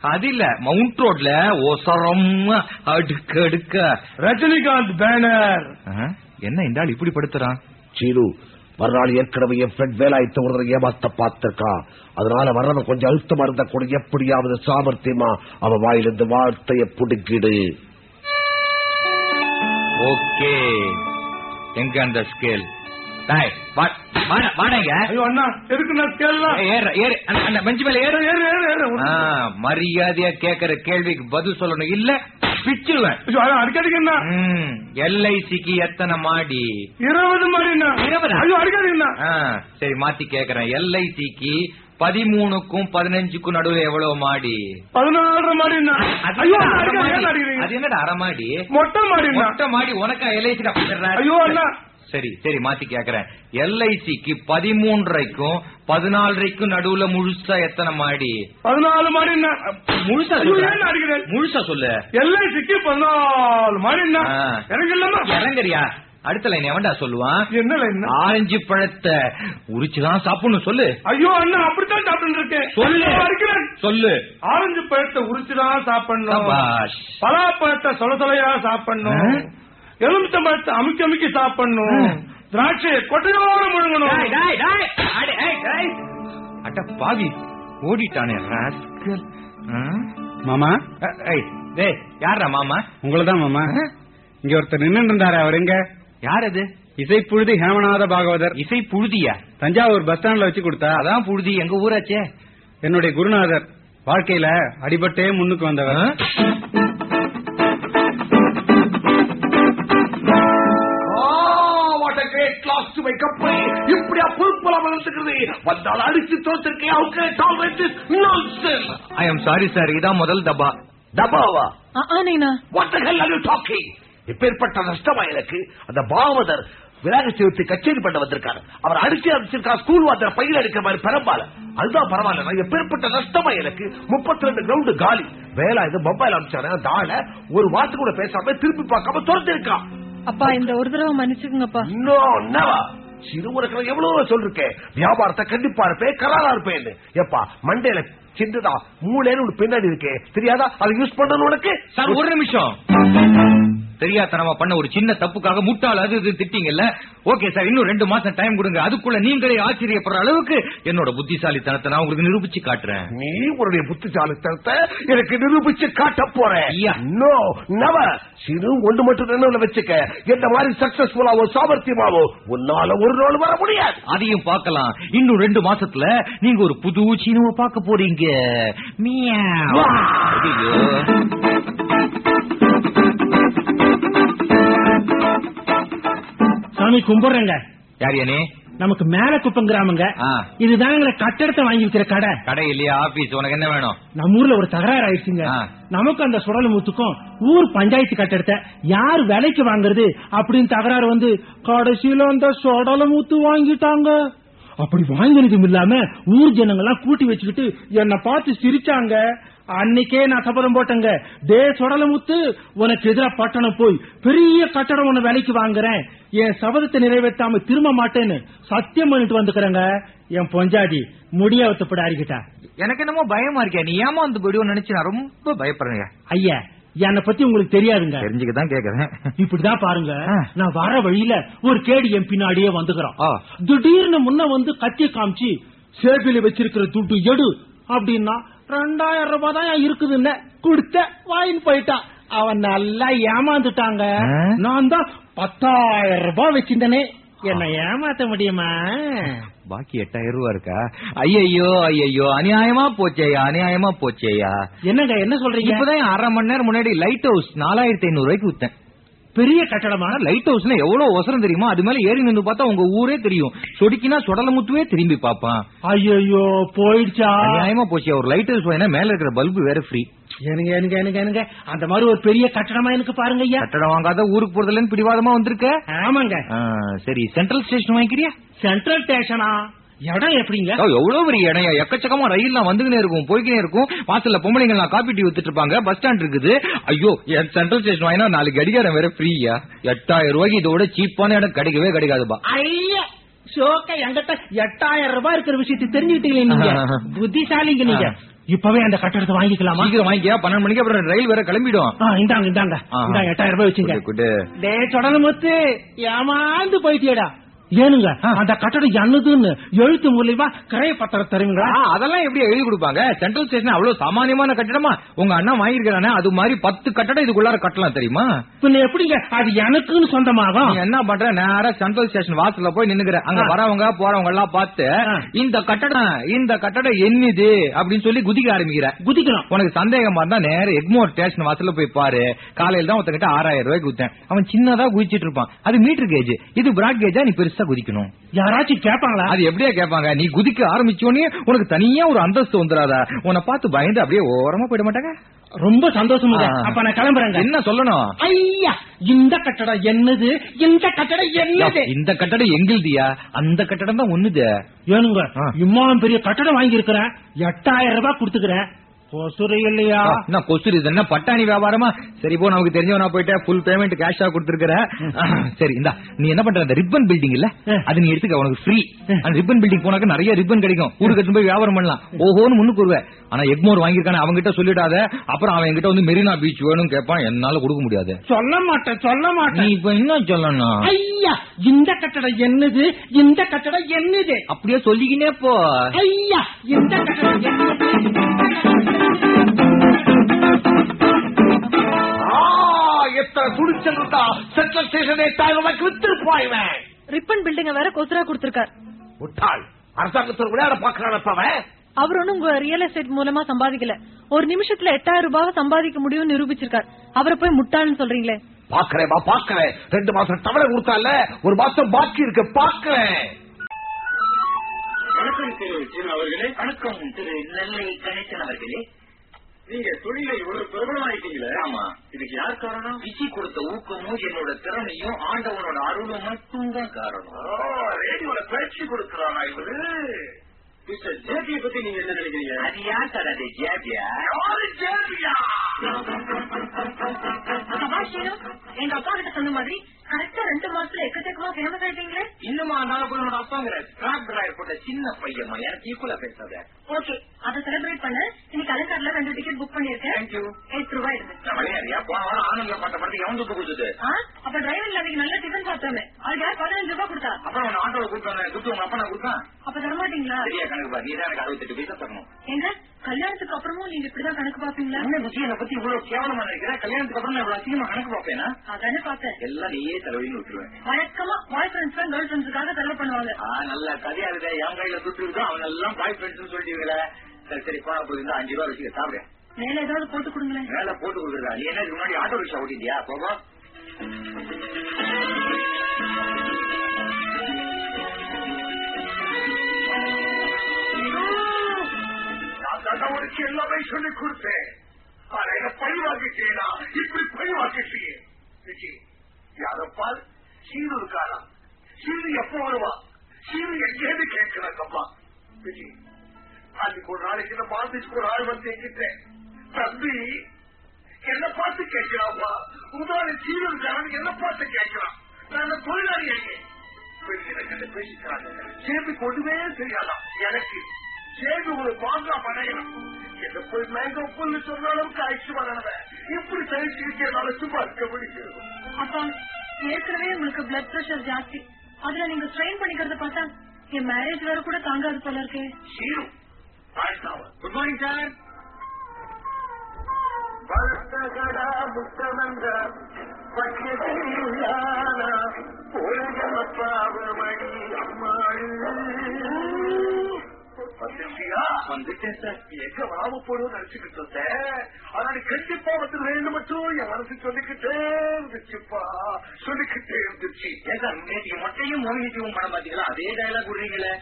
அது இல்ல மவுண்ட் ரோட்ல ஒசரம் அடுக்க அடுக்க. ரஜினிகாந்த் பேனர். ஆ, என்ன இந்த ஆள் இப்படி படுத்துறான்? சீரு மறுநாள் ஏற்கனவே என் ஃப்ரெண்ட் வேலாயத்த ஒரு ஏமாத்த பார்த்திருக்கான் அதனால வர்றவன் கொஞ்சம் அழுத்தமா இருந்தா கூட எப்படியாவது சாமர்த்தியமா அவன் வாயிலிருந்து வார்த்தைய புடுக்கிடு ஓகே. எங்க அந்த ஸ்கேல் டேய், வாடங்க ஐயோ அண்ணா எதுக்கு நான் கேள்லாம் ஏறு, ஏறு. அந்த- பெஞ்ச் மேல ஏறு. ஏறு ஏறு ஏறு. மரியாதையா கேக்குற கேள்விக்கு பதில் சொல்லணும். இல்ல அண்ணா, அடிக்காதீங்கண்ணா. எல்ஐசிக்கு எத்தனை மாடி? இருபது மாதிரிண்ணா இருபதா? ஐயோ அடிக்காதீங்கண்ணா. சரி மாத்தி கேக்குறேன். எல்ஐசிக்கு பதிமூணுக்கும் பதினஞ்சுக்கும் நடுவுல எவ்வளவு மாடி? அடிக்காதீங்க, மாடி? அது என்னடா அரை மாடி? மொட்டை மாடிண்ணா. மொட்டை மாடி உனக்கா எல்ஐசி ஐயோ, அண்ணா. சரி சரி மாத்தி கேக்குறேன். எல்ஐசிக்கு பதிமூன்றரைக்கும் பதினாலரைக்கும் நடுவுல முழுசா எத்தனை மாடி? பதினாலு மாடிண்ணா முழுசா அடிக்கிறேன் முழுசா சொல்லு. எல்ஐசிக்கு பதினாலு. எனக்கு இல்லம்மா. இறங்கறியா? அடுத்த லைன் எவன்டா சொல்லுவான்? என்ன லைன் ஆரஞ்சு பழத்தை உரிச்சுதான் சாப்பிடணும் சொல்லு. ஐயோ அண்ணா அப்படித்தான் சாப்பிட்டு இருக்கேன். சொல்லு. சொல்லு. ஆரஞ்சு பழத்தை உரிச்சுதான் சாப்பிடணும். பலாப்பழத்தை சொல சொலையா சாப்பிடணும்? எலுமிச்சை பழத்தை அமுக்கி அமுக்கி சாப்பிடணும். ஆ. திராட்சையை கொட்டையோட முழுங்கணும். டேய், டேய், டேய். அட, ஏய், டேய். அட பாவி. ஓடிட்டானே ராஸ்கல்? மாமா? டேய் யாரா மாமா? உங்களதான் மாமா. இங்க ஒருத்தர் நின்று இருந்தாரு அவர் எங்க? யார் அது? இசைப்புழுதி ஹேமநாத பாகவதர். இசை புழுதியா தஞ்சாவூர் பஸ் ஸ்டாண்ட்ல வச்சு கொடுத்தா. அதான் புழுதி. எங்க ஊராச்சே? என்னுடைய குருநாதர். வாழ்க்கையில அடிபட்டே முன்னுக்கு? வந்தவர். Up with. இப்படியா பொறுப்பெல்லாம் வளர்த்துக்கிறது வந்தால் அடிச்சு தோத்திருக்கேன். ஐ சாரி சார் இதான் முதல் you talking? இப்பேற்பட்ட நஷ்டமா எனக்கு? அந்த பாவதர் விநாயகர் சதுர்த்தி கச்சேரி பண்ண வந்திருக்காரு. அவர் அடிச்சு அடிச்சிருக்கா ஸ்கூல் வாத்திர பையில இருக்கிற மாதிரி பெரும்பால. அதுதான் பரவாயில்ல. நான் எப்பேற்பட்ட நஷ்டமா எனக்கு? முப்பத்தி ரெண்டு கிரவுண்ட் காலி. வேலை இது மொபைல் அமிச்சாரு ஆளை ஒரு வார்த்தை கூட பேசாம திருப்பி பார்க்காம துரத்திருக்கான் அப்பா இந்த ஒரு தடவை மன்னிச்சுக்குங்கப்பா. இன்னும் நவா சிறுவர்கள் எவ்வளவு சொல்லிருக்கேன் வியாபாரத்தை கண்டிப்பா இருப்பேன் கராரா இருப்பேன் எப்பா மண்டேல சின்னதா மூளைன்னு ஒரு பின்னாடி இருக்கே. தெரியாதா? அதை யூஸ் பண்ணணும் உனக்கு? சார் ஒரு நிமிஷம். தெரியாதனமா பண்ண ஒரு சின்ன தப்புக்காக முட்டாள் அது இது திட்டிங்கல்ல? ஓகே சார் இன்னும் ரெண்டு மாசம் டைம் கொடுங்க. அதுக்குள்ள நீங்களே ஆச்சரியப்படுற அளவுக்கு என்னோட புத்திசாலித்தனத்தை நான் உங்களுக்கு நிரூபிச்சு காட்டுறேன். நீ உன்னுடைய புத்திசாலித்தனத்தை எனக்கு நிரூபிச்சு காட்ட போறேன். நோ சிறு ஒன்று மட்டும் நினைவுல வச்சுக்க. என்ன மாதிரி சக்சஸ்ஃபுல்லாவோ சாமர்த்தியமாவோ உன்னால ஒரு நாள் வர முடியாது. அதையும் பார்க்கலாம். இன்னும் ரெண்டு மாசத்துல நீங்க ஒரு புது சீனுவை பார்க்க போறீங்க. மியாவ். சாமி கும்பிடுறேங்க. யார் யானே நமக்கு மேல குப்பம் கிராமங்க. இதுதான் எங்களை கட்டடத்தை வாங்கி விக்கிற கடை. கடை இல்லையா ஆபீஸ் உனக்கு என்ன வேணும்? நம்ம ஊர்ல ஒரு தகராறு ஆயிடுச்சுங்க. நமக்கு அந்த சுடல முத்துக்கும் ஊர் பஞ்சாயத்து கட்டடத்தை யார் விலைக்கு வாங்குறது அப்படின்னு தகராறு வந்து கடைசியில அந்த சுடல முத்து வாங்கிட்டாங்க. அப்படி வாங்கினதும் இல்லாம ஊர் ஜனங்கள்லாம் கூட்டி வச்சுக்கிட்டு என்ன பார்த்து சிரிச்சாங்க. அன்னைக்கே நான் சபதம் போட்டேங்க. டே சுடலமுத்து உனக்கு எதிரா பட்டணம் போய் பெரிய கட்டடம் ஒண்ணு விலைக்கு வாங்குறேன். என் சபதத்தை நிறைவேற்றாம திரும்ப மாட்டேன்னு சத்தியம் பண்ணிட்டு வந்துக்கிறேங்க. என் பொஞ்சாதி முடியாவத்தப்பட அறிக்கிட்டா எனக்கு என்னமோ பயமா இருக்கே. நீ ஏமாந்து போயிடுவோம் நினைச்சு நான் ரொம்ப பயப்படுறேங்க. ஐயா என்னை பத்தி உங்களுக்கு தெரியாதுங்க. தெரிஞ்சுக்க தான் கேக்குறேன். இப்படிதான் பாருங்க. நான் வர வழியில ஒரு கேடி என் பின்னாடியே வந்துக்கிறோம். திடீர்னு முன்ன வந்து கத்திய காமிச்சு சேபில வச்சிருக்கிற துட்டு எடு அப்படின்னா ரெண்டாயிரம் ரூபாய் தான் இருக்குதுன்னு கொடுத்த வாயின் போயிட்டான் அவன் நல்லா ஏமாந்துட்டாங்க? நான் தான் பத்தாயிரம் ரூபாய் வச்சிருந்தனே. என்ன ஏமாத்த முடியுமா? பாக்கி எட்டாயிரம் ரூபா இருக்கா? ஐயையோ ஐயையோ அநியாயமா போச்சேயா அநியாயமா போச்சேயா? என்னங்க என்ன சொல்றீங்க? இப்பதான் அரை மணி நேரம் முன்னாடி லைட் ஹவுஸ் நாலாயிரத்தி ஐநூறு ரூபாய்க்கு வித்தேன். பெரிய கட்டடமா ஆனா லைட் ஹவுஸ்ல எவ்வளவு ஒசரம் தெரியுமா? அது மேல ஏறி நின்று பார்த்தா உங்க ஊரே தெரியும். சொடிக்கினா சுடல முத்துவே திரும்பி பாப்பான் ஐயோ போயிடுச்சா? அநியாயமா போச்சு. ஒரு லைட் ஹவுஸ் வேணா மேல இருக்கிற பல்பு வேற ஃப்ரீ எனக்கு எனக்கு எனக்கு எனக்கு அந்த மாதிரி ஒரு பெரிய கட்டடமா எனக்கு பாருங்க ஐயா. கட்டடம் வாங்காத ஊருக்கு போறதுலன்னு பிடிவாதமா வந்திருக்க? ஆமாங்க. சரி. சென்ட்ரல் ஸ்டேஷன் வாங்கிக்கிறியா? சென்ட்ரல் ஸ்டேஷனா இடம் எப்படிங்க? எவ்வளவு பெரிய இடம்? எக்கச்சக்கமா ரயில்லாம் வந்துகினே இருக்கும் போய்க்கினே இருக்கும். வாசல்ல பொம்பளைங்க எல்லாம் காப்பி டீ வித்துட்டு இருப்பாங்க. பஸ் ஸ்டாண்ட் இருக்குது. ஐயோ என் சென்ட்ரல் ஸ்டேஷன் வாங்கினா நாலு கடிகாரம் வேற ஃப்ரீயா எட்டாயிரம் ரூபாய்க்கு இதோட சீப்பான இடம் கிடைக்கவே கிடைக்காதுப்பா. ஐயா ஷோக்க என்கிட்ட எட்டாயிரம் ரூபாய் இருக்கிற விஷயத்தை தெரிஞ்சுக்கிட்டீங்க நீங்க. புத்திசாலிங்க நீங்க. இப்பவே அந்த கட்டடத்தை வாங்கிக்கலாமா? சீக்கிரம் வாங்கிக்க பன்னெண்டு மணிக்கு அப்புறம் ரயில் வேற கிளம்பிடும். இந்தாங்க இந்தாங்க. எட்டாயிரம் ரூபாய் வச்சுங்க. டே தொடர்ந்து முத்து. ஏமாந்து போயிட்டியடா. ஏனுங்க. அந்த கட்டடம் என்னதுன்னு எழுத்து மூலியமா கிரைய பத்திரம் தருவீங்களா அதெல்லாம் எப்படி எழுதி கொடுப்பாங்க? சென்ட்ரல் ஸ்டேஷன் அவ்வளவு சாமானியமான கட்டடமா? உங்க அண்ணா வாங்கியிருக்கானே அது மாதிரி பத்து கட்டடம் இதுக்குள்ளார கட்டலாம் தெரியுமா? பின்ன எப்படிங்க? அது எனக்குன்னு சொந்தமாகும் என்ன பண்ற? நேரா சென்ட்ரல் ஸ்டேஷன் வாசல்ல போய் நின்னுக்கிற. அங்க. வரவங்க போறவங்க எல்லாம் பார்த்து. இந்த கட்டடம் இந்த கட்டடம் என்னது? அப்படின்னு சொல்லி குதிக்க ஆரம்பிக்கிற. குதிக்கணும் உனக்கு சந்தேகமா இருந்தா நேர எக்மோர் ஸ்டேஷன் வாசல்ல போய் பாரு. காலையில தான் ஒருத்தங்கிட்ட ஆறாயிரம் ரூபாய்க்கு குத்தேன் அவன் சின்னதா குதிச்சிட்டு இருப்பான். அது மீட்டர் கேஜ் இது பிராட் கேஜா நீ பெருசா குதிக்கணும். யாராச்சும் கேட்பாங்களா? அது எப்படியா கேட்பாங்க? நீ குதிக்க ஆரம்பிச்சோடனே உனக்கு தனியா ஒரு அந்தஸ்து வந்துடாதா உன்னை பார்த்து பயந்து அப்படியே ஓரமா போயிட மாட்டாங்க? ரொம்ப சந்தோஷமுங்க ஆ. அப்ப நான் கிளம்புறேங்க. என்ன சொல்லணும்? ஐயா இந்த கட்டடம் என்னது? இந்த கட்டடம் என்னது? இந்த கட்டடம் எங்களுதியா? அந்த கட்டடம் தான் ஒண்ணுது ஏனுங்க. இம்மாவும் பெரிய கட்டடம் வாங்கி இருக்கிறேன் எட்டாயிரம் ரூபாய் கொடுத்துக்கிறேன் கொசுரை இல்லையா? என்ன கொசுரு இது என்ன பட்டாணி வியாபாரமா? சரி போ நமக்கு தெரிஞ்சவனா போயிட்டேன் ஃபுல் பேமெண்ட் கேஷா கொடுத்துருக்கிற. சரி இந்தா நீ என்ன பண்ற? அந்த ரிப்பன் பில்டிங் இல்ல. அது நீ எடுத்துக்க உனக்கு ஃப்ரீ அந்த ரிப்பன் பில்டிங் போனாக்க நிறைய ரிப்பன் கிடைக்கும். ஊரு கட்டு போய் வியாபாரம் பண்ணலாம். ஓஹோன்னு முன்னுக்கு வருவேன். ஆனா எக்மோர் வாங்கியிருக்கானே அவங்க கிட்ட சொல்லிடாத. அப்புறம் அவன் கிட்ட வந்து மெரினா பீச் வேணும் கேட்பான். என்னால கொடுக்க முடியாது. சொல்ல மாட்டேன் சொல்ல நீ மாட்டேன் இப்ப என்ன சொல்லணும்? ஐயா இந்த கட்டடம் என்னது? இந்த கட்டடம் என்னது? அப்படியே சொல்லிக்கினே போ. ஐயா இந்த கட்டடம் என்னது? எத்தனை துணிச்சல் இருந்தா சென்ட்ரல் ஸ்டேஷன் எட்டாயிரம் ரூபாய்க்கு வித்திருப்பாய்வன் ரிப்பன் பில்டிங்க வேற கொசுரா கொடுத்திருக்கார். முட்டாள் அரசாங்கத்தில் விளையாட பாக்குறான் அவர் ஒண்ணும் உங்க ரியல் எஸ்டேட் மூலமா சம்பாதிக்கல. ஒரு நிமிஷத்துல எட்டாயிரம் ரூபாவை சம்பாதிக்க முடியும்னு நிரூபிச்சிருக்கார். அவரை போய் முட்டாள்னு சொல்றீங்களே. பாக்குறேன் பாக்குறேன் ரெண்டு மாசம் தவணை கொடுத்தால ஒரு மாசம் பாக்கி இருக்கு பாக்குறேன் வணக்கம் திரு அவர்களே. வணக்கம் திரு நெல்லை கணேசன் அவர்களே. நீங்க தொழில இவ்வளவு பிரபலமாயிட்டீங்களே ஆமா. இதுக்கு யார் காரணம்? விசி கொடுத்த ஊக்கமும் என்னோட திறமையும் ஆண்டவனோட அருளும் மட்டும்தான் காரணம். ரேடியோல பயிற்சி கொடுக்கிறானா இவரு? மிஸ்டர் ஜேபியை பத்தி நீங்க என்ன நினைக்கிறீங்க? அது யார் சார் அது ஜேபியா? ஜேபியா? எங்க அப்பா கிட்ட சொன்ன மாதிரி கரெக்டா ரெண்டு மாசத்துல எக்கச்சக்கமா ஃபேமஸ் ஆயிட்டீங்களே இன்னுமா நான் போய் உன்னோட அப்பாங்கிற ஸ்கிராப் டிரைவர் போட்ட சின்ன பையன் எனக்கு ஈக்குவலா பேசாத. ஓகே அதை செலிப்ரேட் பண்ண. இன்னைக்கு அலங்கார்ல ரெண்டு டிக்கெட் புக் பண்ணிருக்கேன் தேங்க்யூ எட்டு ரூபாய் விளையாடியா போன வாரம் ஆனந்த பாட்ட படத்துக்கு எவன் துப்பு கொடுத்தது? அப்ப டிரைவர்ல அன்னைக்கு நல்ல டிஃபன் சாப்பிட்டோமே. அதுக்கு யார் பதினஞ்சு ரூபாய் கொடுத்தா? அப்புறம் உன்னை ஆட்டோல கூப்பிட்டு துட்டு உங்க அப்பா நான் கொடுத்தான் அப்ப தரமாட்டீங்களா? சரியா கணக்கு பா நீ தான் எனக்கு அறுபத்தெட்டு பைசா தரணும். எங்க? கல்யாணத்துக்கு அப்புறமும் நீங்க இப்படிதான் கணக்கு பாப்பீங்களா என்ன விஷயம்? என்னை பத்தி இவ்வளவு கேவலமா நினைக்கிற? கல்யாணத்துக்கு அப்புறம் நான் இவ்வளவு அசிங்கமா கணக்கு பார்ப்பேனா? அதானே பார்த்தேன். எல்லாம் நீயே செலவின்னு விட்டுருவேன் வழக்கமா பாய் ஃப்ரெண்ட்ஸ் கேர்ள் ஃப்ரெண்ட்ஸுக்காக செலவு பண்ணுவாங்க. நல்ல கதையா இருக்க என் கையில துட்டு இருக்கோ அவன் எல்லாம் பாய் ஃப்ரெண்ட்ஸ் சொல்லிட்டீங்களே. சரி சரி போனா இருந்தா அஞ்சு ரூபா வச்சுக்க சாப்பிடு. மேல ஏதாவது போட்டு கொடுங்களேன். மேல போட்டு கொடுக்குறா நீ என்ன முன்னாடி ஆட்டோ ரிக்ஷா ஓட்டிட்டியா? போகோ. நான் கடவுளுக்கு எல்லாமே சொல்லி கொடுத்தேன். ஆனா என்ன பழி வாங்கிட்டேனா இப்படி பழி வாங்கிட்டீங்க விஜி யாரப்பால்? சீரு இருக்காராம் சீரு எப்போ வருவா? சீரு எங்கேன்னு கேட்கிறாங்கம்மா அன்னைக்கு ஒரு நாளைக்கு இந்த பாத்துக்கு ஒரு ஆள் வந்து எங்கிட்டேன் தம்பி என்ன பார்த்து கேட்கிறாப்பா உதாரண சீரு இருக்காரான்னு என்ன பார்த்து கேட்கிறான்? நான் தொழிலாளி எங்கே? பேசிக்கிறாங்க? சேபி கொண்டுவே தெரியாதான் எனக்கு சேபி ஒரு மாங்கா படையணும் என்ன போய் மேங்கோ புல்லு சொன்ன அளவுக்கு ஆயிடுச்சு வளர்ந்தேன் இப்படி தனிச்சு இருக்கிறதால சும்மா இருக்க முடியும் அப்பா ஏற்கனவே உங்களுக்கு பிளட் பிரஷர் ஜாஸ்தி. அதுல நீங்க ஸ்ட்ரெயின் பண்ணிக்கிறத பார்த்தா என் மேரேஜ் வேற கூட தாங்காது போல இருக்கே. குட் மார்னிங் சார் வளர்த்தகடா முத்தமந்த பச்சதில்லான போலகமப்பாவமணி அம்மாள். வந்துட்டியா? வந்துட்டேன் சார் எங்க வராம போடுவோம் நினைச்சுக்கிட்டு இருந்தேன் நீ கண்டிப்பா வந்து வேணும் மட்டும் என் மனசு சொல்லிக்கிட்டே இருந்துச்சுப்பா சொல்லிக்கிட்டே இருந்துச்சு சார் நேற்று மொட்டையும் மோகினியும் படம் பாத்தீங்களா அதே டயலாக் விடுறீங்களே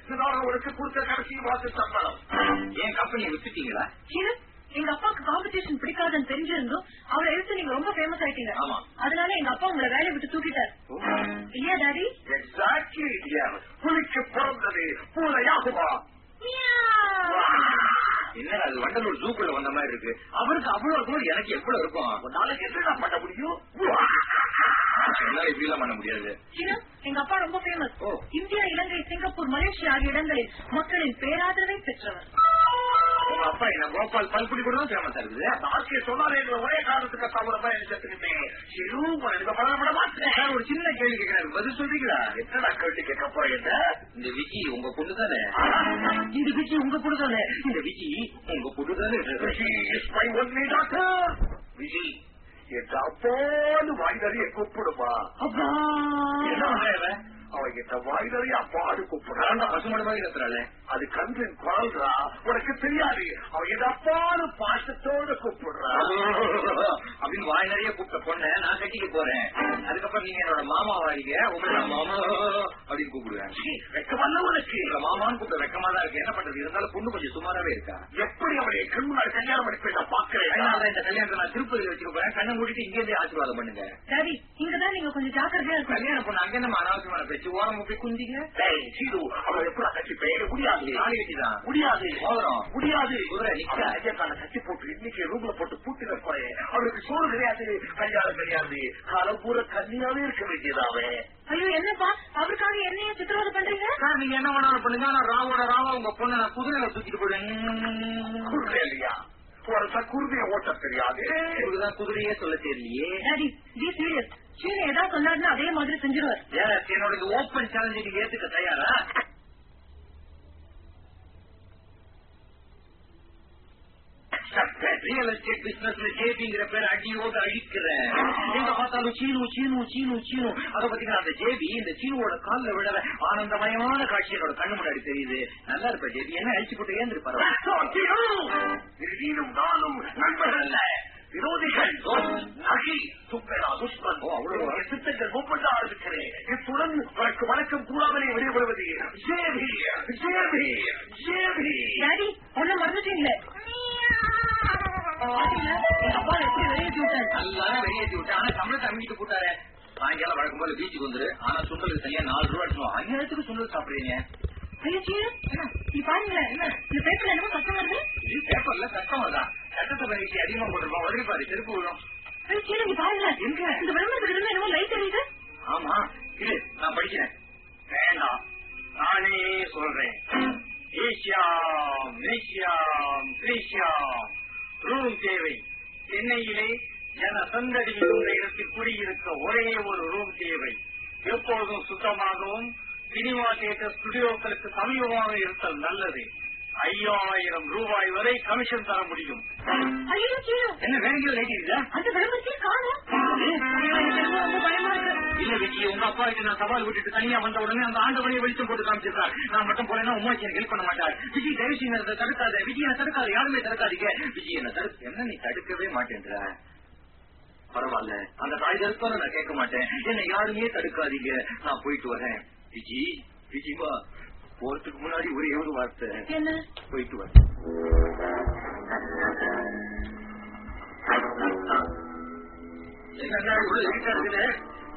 இதுதான் உனக்கு கொடுத்த கடைசி மாச சம்பளம் ஏன் கம்பெனியை வித்துட்டீங்களா எங்க அப்பாவுக்கு காம்படிஷன் பிடிக்காதுன்னு தெரிஞ்சிருந்தும் அவரை எடுத்து நீங்க ரொம்ப ஃபேமஸ் ஆயிட்டீங்க. ஆமா. அதனால எங்க அப்பா உங்களை வேலையை விட்டு தூக்கிட்டார். இல்லையா டாடி? எக்ஸாக்ட்லி புலிக்கு பிறந்தது பூனையாகுமா? என்ன அது வண்டலூர் ஜூக்குள்ள வந்த மாதிரி இருக்கு. அவருக்கு அவ்வளவு இருக்கும் எனக்கு எவ்வளவு இருக்கும்? நாளைக்கு என்ன பண்ண முடியும்? என்னால இப்படி எல்லாம் பண்ண முடியாது. எங்க அப்பா ரொம்ப famous. India Ilangai Singapore Malaysia ஆகிய இடங்களில் மக்களின் பேராதரவை பெற்றவர். உங்க அப்பா என்ன கோபால் பல்புடி கூட ஃபேமஸா இருக்குது ஆர்கே சொன்னாலே ஒரே காரணத்துக்கு தவறு தான் எனக்கு செத்துக்கிட்டேன் எதுவும் பண்ண மாட்டேன். சார், ஒரு சின்ன கேள்வி கேட்கிறேன் பதில் சொல்றீங்களா? என்னடா கேட்டு கேட்க போறீங்க? இந்த விக்கி உங்க பொண்ணு தானே? இந்த விக்கி உங்க பொண்ணு தானே? இந்த விக்கி உங்க பொண்ணு தானே? டாக்டர் விஜி என் அப்பான்னு வாய் நிறைய கூப்பிடுமா? அப்பா. என்ன என் வாய் நிறைய அப்பாடு கூப்பிடுறான் பசுமாடு மாதிரி கத்துறாளே அது கண்ணின் குரல்றா உனக்கு தெரியாது. என் அப்பாடு பாசத்தோட கூப்பிடுறான் அப்படின்னு வாய் நிறைய கூப்பிட்ட பொண்ண நான் கட்டிக்க போறேன். அதுக்கப்புறம் நீங்க என்னோட மாமா வாரிங்க உங்களை நான் மாமா அப்படின்னு கூப்பிடுவேன். வெக்கமல்ல உனக்கு. மாமான்னு கூப்பிட வெக்கமா தான் இருக்கு. என்ன பண்றது? இருந்தாலும் பொண்ணு கொஞ்சம் சுமாராவே இருக்கா? எப்படி அவனை கண் முன்னாடி கல்யாணம் பண்ணி நான் பாக்குறேன் அதனால இந்த கல்யாணத்தை நான் திருப்பதியில வச்சுக்க போறேன். கண்ணை மூடிட்டு இங்கே ஆசீர்வாதம் பண்ணுங்க. டாடி இங்கதான் நீங்க கொஞ்சம் ஜாக்கிரதையா இருக்கணும். கல்யாண பொண்ணு அங்க நம்ம அனாவசியமான பேச்சு ஓரம் போய் குந்திங்க டேய், சீது, அவன் எப்படி கட்சி பெயர முடியாது நாளை கட்டிதான் முடியாது மோதிரம். முடியாது குதிரை ஐயக்கால கட்டி போட்டு இன்னைக்கு ரூம்ல போட்டு பூட்டி வைப்பாரு அவனுக்கு சோறு கிடையாது கல்யாணம் கிடையாது காலம் பூரா கன்னியாவே இருக்க வேண்டியதாவே ஐயோ என்னப்பா அவருக்காக என்னைய சித்திரவதை பண்றீங்க சார் நீங்க என்ன வேணாலும் பண்ணுங்க ஆனா ராவோட ராவா உங்க பொண்ணை நான் குதிரையில தூக்கிட்டு போயிடுவேன் இல்லையா ஒரு குருவிய ஓட்ட தெரியாது. உங்களுக்குதான் குதிரையே சொல்ல தெரியலையே. டாடி பி சீரியஸ் சீன ஏதாவது சொன்னாருன்னா அதே மாதிரி செஞ்சிருவார். என்னோட ஓப்பன் சேலஞ்சை நீங்க ஏத்துக்க தயாரா? ரியல் எஸ்டேட் பிசினஸ்ல ஜேபிங்கிற பேர் அடியோடு அழிக்கிறேன் எங்க பார்த்தாலும் சீனு சீனு சீனு சீனு. அத பாத்தீங்கன்னா அந்த ஜேபி இந்த சீனுவோட கால்ல விழற ஆனந்தமயமான காட்சி என்னோட கண்ணு முன்னாடி தெரியுது. நல்லா இருப்ப ஜேபி என்ன அழிச்சு போட்டு ஏந்திருப்பாரு? நானும் நண்பர்கள் விரோதிகள் நகி சுப்பரா துஷ்மன் அவ்வளவு சித்தங்கள் ஒப்பந்தா இருக்கிறேன் இத்துடன் உனக்கு வணக்கம் கூடாமலே வெளிப்படுவது ஜேபி ஜேபி ஜேபி டாடி மறந்துட்டீங்களே அப்பா எப்படி வெளியேற்றி விட்டாரு நல்லா வெளியேற்றி விட்டு ஆனா சம்பளத்தை அமைக்கிட்டு போட்டாரு சாயங்காலம் வழக்கம் போல பீச்சுக்கு வந்துரு ஆனா சுண்டலுக்கு தனியா நாலு ரூபா எடுக்கணும் ஐயாயிரத்துக்கு சுண்டல் சாப்பிடுறீங்க பேப்பர்ல கஷ்டம் வருது? சட்டத்தை பரீட்சை அதிகமா போட்டிருப்போம் உடனே பாரு செருப்பு விழும். பாருங்களேன் எங்க? இந்த விளம்பரத்துக்கு என்னமோ லைட் ஆமா நான் படிக்கிறேன். வேண்டாம். நானே சொல்றேன். ஏசியாம் மேசியாம் கிரீஷியாம் ரூம் தேவை. சென்னையிலே ஜன சந்தடி மிகுந்த இடத்தில் குடியிருக்க ஒரே ஒரு ரூம் தேவை. எப்பொழுதும் சுத்தமாகவும் சினிமா தியேட்டர் ஸ்டுடியோக்களுக்கு சமீபமாக இருத்தல் நல்லது. ஐயாயிரம் ரூபாய் வரை கமிஷன் தர முடியும். என்ன வேண்டிய அந்த விளம்பரத்தையும் காணும் இல்ல விஜி உங்க அப்பா கிட்ட நான் சவால் விட்டுட்டு தனியா வந்த உடனே அந்த ஆண்டவனையே வெளிச்சம் போட்டு காமிச்சிருக்கார். நான் மட்டும் போறேன்னா உமாச்சி எனக்கு ஹெல்ப் பண்ண மாட்டார். விஜி தயவு செய்து தடுக்காத. விஜய் என்ன தடுக்காத. யாருமே தடுக்காதீங்க. விஜய் என்ன தடுக்க என்ன நீ தடுக்கவே மாட்டேன்ற? பரவாயில்ல. அந்த தாய் தடுத்தாலும் நான் கேட்க மாட்டேன். என்ன யாருமே தடுக்காதீங்க. நான் போயிட்டு வரேன். விஜி விஜிமா போறதுக்கு முன்னாடி ஒரே ஒரு வார்த்தை போயிட்டு?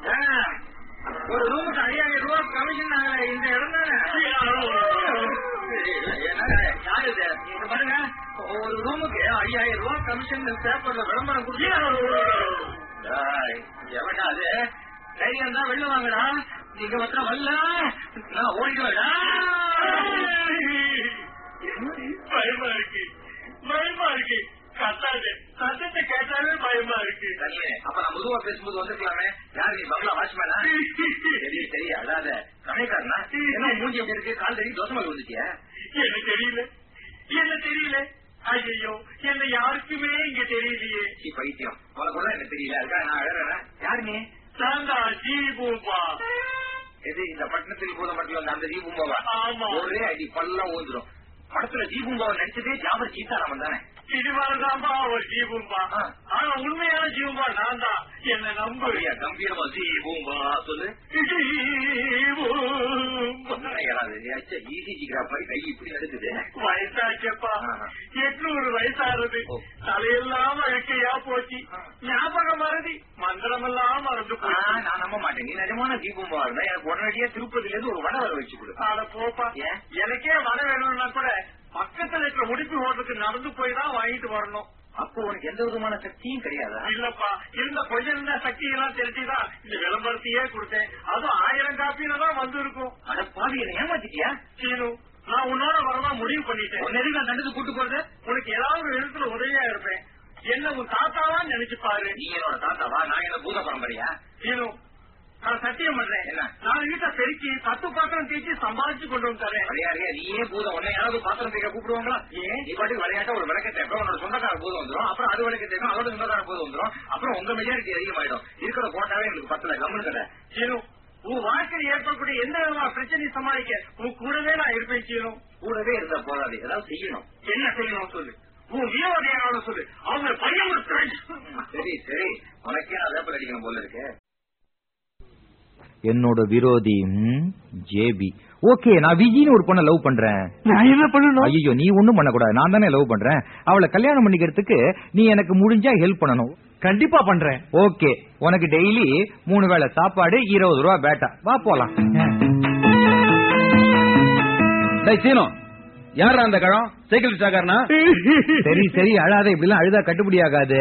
ஆ, ஒரு ரூமுக்கு ஐயாயிரம் ரூபாய் கமிஷன் இந்த இடம் தானே பாருங்க ஒரு ரூமுக்கு ஐயாயிரம் ரூபாய் கமிஷன் பேப்பர்ல விளம்பரம் கொடுத்து எவடா அது தைரியம் தான் வெளில வாங்கடா நீங்க மாத்திரம் வரல நான் ஓடிடுவேடா பயமா இருக்கு. பயமா இருக்கு. கத்தாது. சத்தத்தை கேட்டாலே பயமா இருக்கு. அப்ப நான் பொதுவா பேசும்போது வந்திருக்கலாமே. யார் நீ பங்களா வாட்ச்மேனா? சரி சரி அழாத. கடைக்காரனா? என்ன மூஞ்சி எப்படி இருக்கு? கால் தடி தோசை மாதிரி வந்துட்டியா தெரியல. என்ன தெரியல? ஐயோ என்ன யாருக்குமே இங்க தெரியலையே. சீ பைத்தியம். உனக்கு கூட எனக்கு தெரியல. அதுக்காக நான் அழறேன்? யாரு நீ? சாந்தா ஜி பூம்பா எது இந்த பட்டணத்தில் போத மட்டும் அந்த ஆமா. ஒரே அடி பல்லாம் ஊந்துடும் படத்துல ஜீபூம்பாவை நடிச்சதே ஜாபர் சீதாராமன் தானே? சினிமாதான்பா ஒரு ஜி பூம்பா ஆ. ஆனா உண்மையான ஜீவம்பா நான் தான் என்ன நம்பு. கம்பீரமா ஜீபூம்பா சொல்லு. நடக்குது வயசாச்சப்பா. எட்நூறு வயசாகுது. ஓ. தலையெல்லாம் அழுக்கையா போச்சு. ஞாபகம் மறதி மந்திரம் எல்லாம் மறந்து நான் நம்ப மாட்டேன். நீ நிஜமான தீபம்பா இருந்தா எனக்கு உடனடியா திருப்பதில இருந்து ஒரு வடை வர வச்சு கொடு. அட போப்பா? எனக்கே வர வேணும்னா கூட பக்கத்துல இருக்கிற முடிப்பு ஹோட்டலுக்கு நடந்து போய் தான் வாங்கிட்டு வரணும். அப்போ உனக்கு எந்த விதமான சக்தியும் கிடையாதா? இல்லப்பா இருந்த கொஞ்சம் சக்தி எல்லாம் தெரிஞ்சுதான் இந்த விளம்பரத்தையே கொடுத்தேன். அதுவும் ஆயிரம் காப்பியில தான் வந்து இருக்கும் அட என்ன ஏமாத்திட்டியா? சீனு நான் உன்னோட வரதான் முடிவு பண்ணிட்டேன். உன்னை எதுக்கு நான் தண்டுக்கு கூட்டு போறது? உனக்கு ஏதாவது ஒரு விதத்துல உதவியா இருப்பேன். என்ன உன் தாத்தாவா நினைச்சு பாரு. நீ என்னோட தாத்தாவா? நான் என்ன பூத பரம்பரையா? சீனு நான் சத்தியம் பண்றேன் என்ன? நான் வீட்டை பெருக்கி பத்து பாத்திரம் தேய்ச்சி சம்பாதிச்சு கொண்டு வந்து தரேன். விளையாடியா நீயே பூதம் உன்னை யாராவது பாத்திரம் தேக்க கூப்பிடுவாங்களா? ஏன்? நீ பாட்டுக்கு விளையாட்ட ஒரு விளக்க தேப்ப உன்னோட சொந்தக்கார பூதம் வந்துரும். அப்புறம் அது விளக்க தேப்ப அதோட சொந்தக்கார பூதம் வந்துரும். அப்புறம் உங்க மெஜாரிட்டி அதிகமாயிடும். இருக்கிற போட்டாவே எங்களுக்கு பத்தல கம்முன்னு கடை சீனு உன் வாழ்க்கையில் ஏற்படக்கூடிய எந்த விதமான பிரச்சனையும் சமாளிக்க. உன் கூடவே நான் இருப்பேன் சீனு. கூடவே இருந்தா போதாது. ஏதாவது செய்யணும். என்ன செய்யணும் சொல்லு. உன் வீரவதையான சொல்லு. அவங்க பையன் சரி சரி. உனக்கே அதேப்பல் அடிக்கணும் போல இருக்கு. என்னோட விரோதி ஜேபி. ஓகே நான் விஜின்னு ஒரு பொண்ணை லவ் பண்றேன். நான் என்ன பண்ணணும்? ஐயோ நீ ஒண்ணும் பண்ணக்கூடாது. நான் தானே லவ் பண்றேன். அவளை கல்யாணம் பண்ணிக்கிறதுக்கு நீ எனக்கு முடிஞ்சா ஹெல்ப் பண்ணணும். கண்டிப்பா பண்றேன். ஓகே உனக்கு டெய்லி மூணு வேளை சாப்பாடு இருபது ரூபா பேட்டா வா போலாம். டேய் சீனோ யாரா அந்த கழம்? சைக்கிள் சரி சரி அழாத. இப்படிலாம் அழுதா கட்டுப்படி ஆகாது.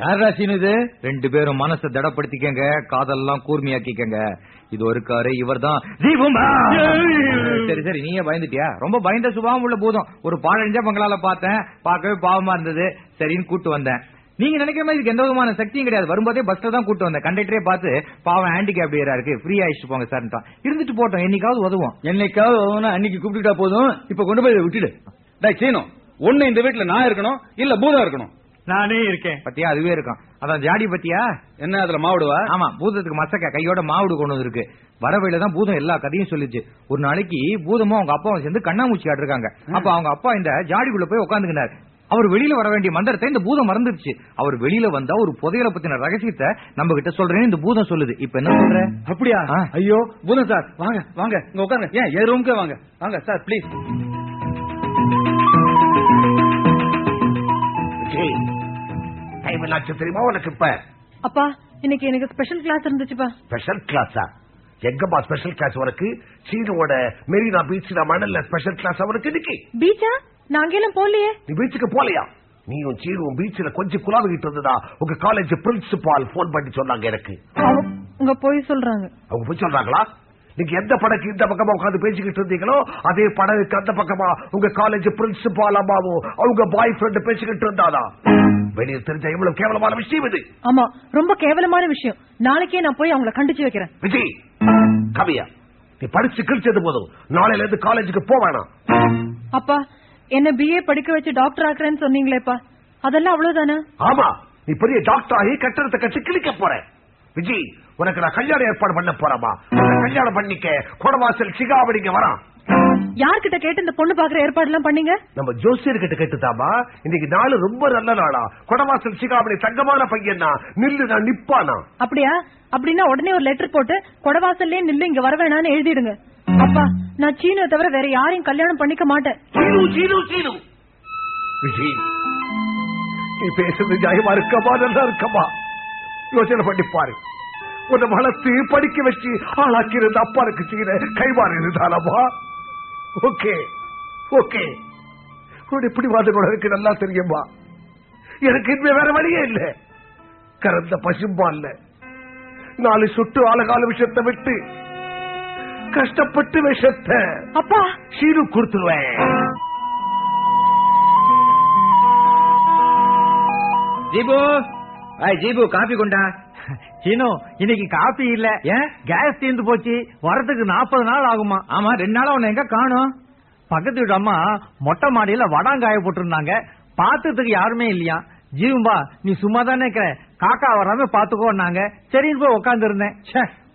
யாரா சீனு இது? ரெண்டு பேரும் மனசை திடப்படுத்திக்கங்க காதெல்லாம் கூர்மையாக்கிக்கங்க. இது ஒரு காரு இவர் தான் சரி சரி நீயே பயந்துட்டியா? ரொம்ப பயந்த சுபாவம் உள்ள பூதம். ஒரு பாழஞ்ச பங்களால பார்த்தேன். பார்க்கவே பாவமா இருந்தது. சரின்னு கூட்டு வந்தேன். நீங்க நினைக்கிற மாதிரி இதுக்கு எந்த விதமான சக்தியும் கிடையாது. வரும்போதே பஸ்ல தான் கூட்டு வந்தேன். கண்டக்டரே பார்த்து பாவம் ஹேண்டிகேப் இருக்கு. ஃப்ரீ ஆயிடுச்சு போங்க சார் இருந்துட்டு போட்டோம். என்னைக்காவது உதவும் என்னைக்காவது வருவனா அன்னைக்கு கூப்பிட்டுட்டா போதும். இப்ப கொண்டு போய் விட்டுடு. டேய் சீனோ ஒண்ணு இந்த வீட்டுல நான் இருக்கணும் இல்ல பூதம் இருக்கணும். நானே இருக்கேன். பத்தியா? அதுவே இருக்கும் அதான் ஜாடி பத்தியா? என்ன அதுல மாவுடுவா? ஆமா பூதத்துக்கு மசக்க கையோட மாவுடு கொண்டு வந்திருக்கு. வரவையில தான் பூதம் எல்லா கதையும் சொல்லுச்சு. ஒரு நாளைக்கு பூதமும் அவங்க அப்பாவும் சேர்ந்து கண்ணாமூச்சி ஆட்டிருக்காங்க அப்ப அவங்க அப்பா இந்த ஜாடிக்குள்ள போய் உட்காந்துக்கினார் அவர் வெளியில வர வேண்டிய மந்திரத்தை இந்த பூதம் மறந்துருச்சு. அவர் வெளியில வந்தா ஒரு புதையலை பத்தின ரகசியத்தை நம்ம கிட்ட சொல்றேன்னு இந்த பூதம் சொல்லுது. இப்ப என்ன சொல்ற? அப்படியா? ஆ. ஐயோ பூதம் சார் வாங்க வாங்க இங்க உட்காருங்க ஏன் என் ரூம்க்கே வாங்க. வாங்க சார் ப்ளீஸ் டைம் என்னாச்சு தெரியுமா உனக்கு இப்ப. அப்பா இன்னைக்கு எனக்கு ஸ்பெஷல் கிளாஸ் இருந்துச்சுப்பா. ஸ்பெஷல் கிளாஸா எங்கம்மா ஸ்பெஷல் கிளாஸ் உனக்கு? சீனோட மெரினா பீச்ல மணல்ல ஸ்பெஷல் கிளாஸ் அவனுக்கு இன்னைக்கு? பீச்சா அங்கெல்லாம் போகலையே. நீ பீச்சுக்கு போலையா நீயும் சீனும் பீச்ல கொஞ்சம் குலாவிக்கிட்டு இருந்ததா? உங்க காலேஜ் பிரின்சிபால் போன் பண்ணி சொன்னாங்க எனக்கு. அவங்க- உங்க போய் சொல்றாங்க. அவங்க போய் சொல்றாங்களா? நீங்க எந்த படக்கு இந்த பக்கமா உட்கார்ந்து பேசிக்கிட்டு இருந்தீங்களோ அதே படகுக்கு அந்த பக்கமா உங்க காலேஜ் பிரின்சிபால் அம்மாவும் அவங்க பாய் ஃப்ரெண்ட் பேசிக்கிட்டு இருந்தாதா வெளியே தெரிஞ்ச எவ்வளவு கேவலமான விஷயம் இது. ஆமா ரொம்ப கேவலமான விஷயம். நாளைக்கே நான் போய் அவங்கள கண்டிச்சு வைக்கிறேன். விஜய் கவியா நீ படிச்சு கிழிச்சது போதும். நாளையில இருந்து காலேஜுக்கு போக வேணாம். அப்பா என்ன பிஏ படிக்க வச்சு டாக்டர் ஆக்குறேன்னு சொன்னீங்களேப்பா. அதெல்லாம் அவ்வளவுதானே? ஆமா நீ பெரிய டாக்டர் ஆகி கட்டடத்தை கட்சி கிழிக்க போற. விஜய் உனக்கு நான் கல்யாணம் ஏற்பாடு பண்ண போறேமா கல்யாணம் பண்ணிக்க குடவாசல் சிகாவடிங்க வரான். யார்கிட்ட கேட்டு இந்த பொண்ணு பாக்குற ஏற்பாடு எல்லாம் பண்ணீங்க? நம்ம ஜோசியர் கிட்ட கேட்டுதாமா இன்னைக்கு நாள் ரொம்ப நல்ல நாளா. குடவாசல் சிகாமணி தங்கமான பையனா நில்லு நான் நிப்பானா? அப்படியா? அப்படின்னா உடனே ஒரு லெட்டர் போட்டு கொடவாசல்லே நில்லு இங்க வர வேணாம்னு எழுதிடுங்க. அப்பா நான் சீனு தவிர வேற யாரையும் கல்யாணம் பண்ணிக்க மாட்டேன். சீனு சீனு சீனு. விஜய் நீ பேசுறது நியாயமா இருக்கமா நல்லா இருக்கமா யோசனை பண்ணி பாரு. உன்னை வளர்த்து படிக்க வச்சு ஆளாக்கி இருந்த அப்பா இருக்கு சீன கைமாறி இருந்தாலமா ஓகே. ஓகே உன்னுடைய பிடிவாத கூட இருக்கு நல்லா தெரியுமா எனக்கு இனிமே வேற வழியே இல்ல. கறந்த பசும்பால்ல நாலு சுட்டு ஆழகால விஷத்தை விட்டு கஷ்டப்பட்டு விஷத்தை அப்பா! சீனு கொடுத்துருவேன். ஜீபு ஜீபு காபி கொண்டா. சீனோ இன்னைக்கு காப்பி இல்ல. ஏன்? கேஸ் தீர்ந்து போச்சு. வரதுக்கு நாற்பது நாள் ஆகுமா? ஆமா ரெண்டு நாளா உன்னை எங்க காணும்? பக்கத்து வீட்டு அம்மா மொட்டை மாடியில வடாங்காய போட்டிருந்தாங்க. பாத்துறதுக்கு யாருமே இல்லையா? ஜீவம்பா நீ சும்மா தானே இருக்கிற? காக்கா வராம பாத்துக்கோன்னாங்க. சரின்னு போய் உட்கார்ந்து இருந்தேன்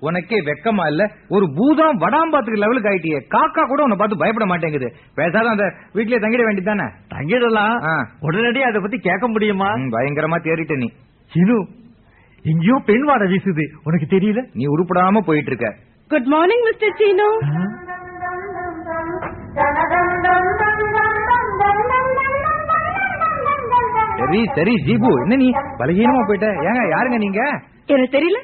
உனக்கே வெக்கமா இல்ல? ஒரு பூதம் வடாம்பாத்துக்கு லெவலுக்கு ஆயிட்டியே. காக்கா கூட உன்னை பார்த்து பயப்பட மாட்டேங்குது. பேசாத அந்த வீட்லயே தங்கிட வேண்டியதானே தங்கிடலாம். உடனடியா அதை பத்தி கேட்க முடியுமா? பயங்கரமா தேறிட்ட நீ. சினு எங்கேயோ பெண் வாட வீசுது. உனக்கு தெரியல? நீ உருப்படாம போயிட்டு இருக்க குட் மார்னிங் மிஸ்டர் சீனு சரி சரி ஜீபு. என்ன நீ பலகீனமா போயிட்ட? ஏங்க யாருங்க நீங்க? எனக்கு தெரியல.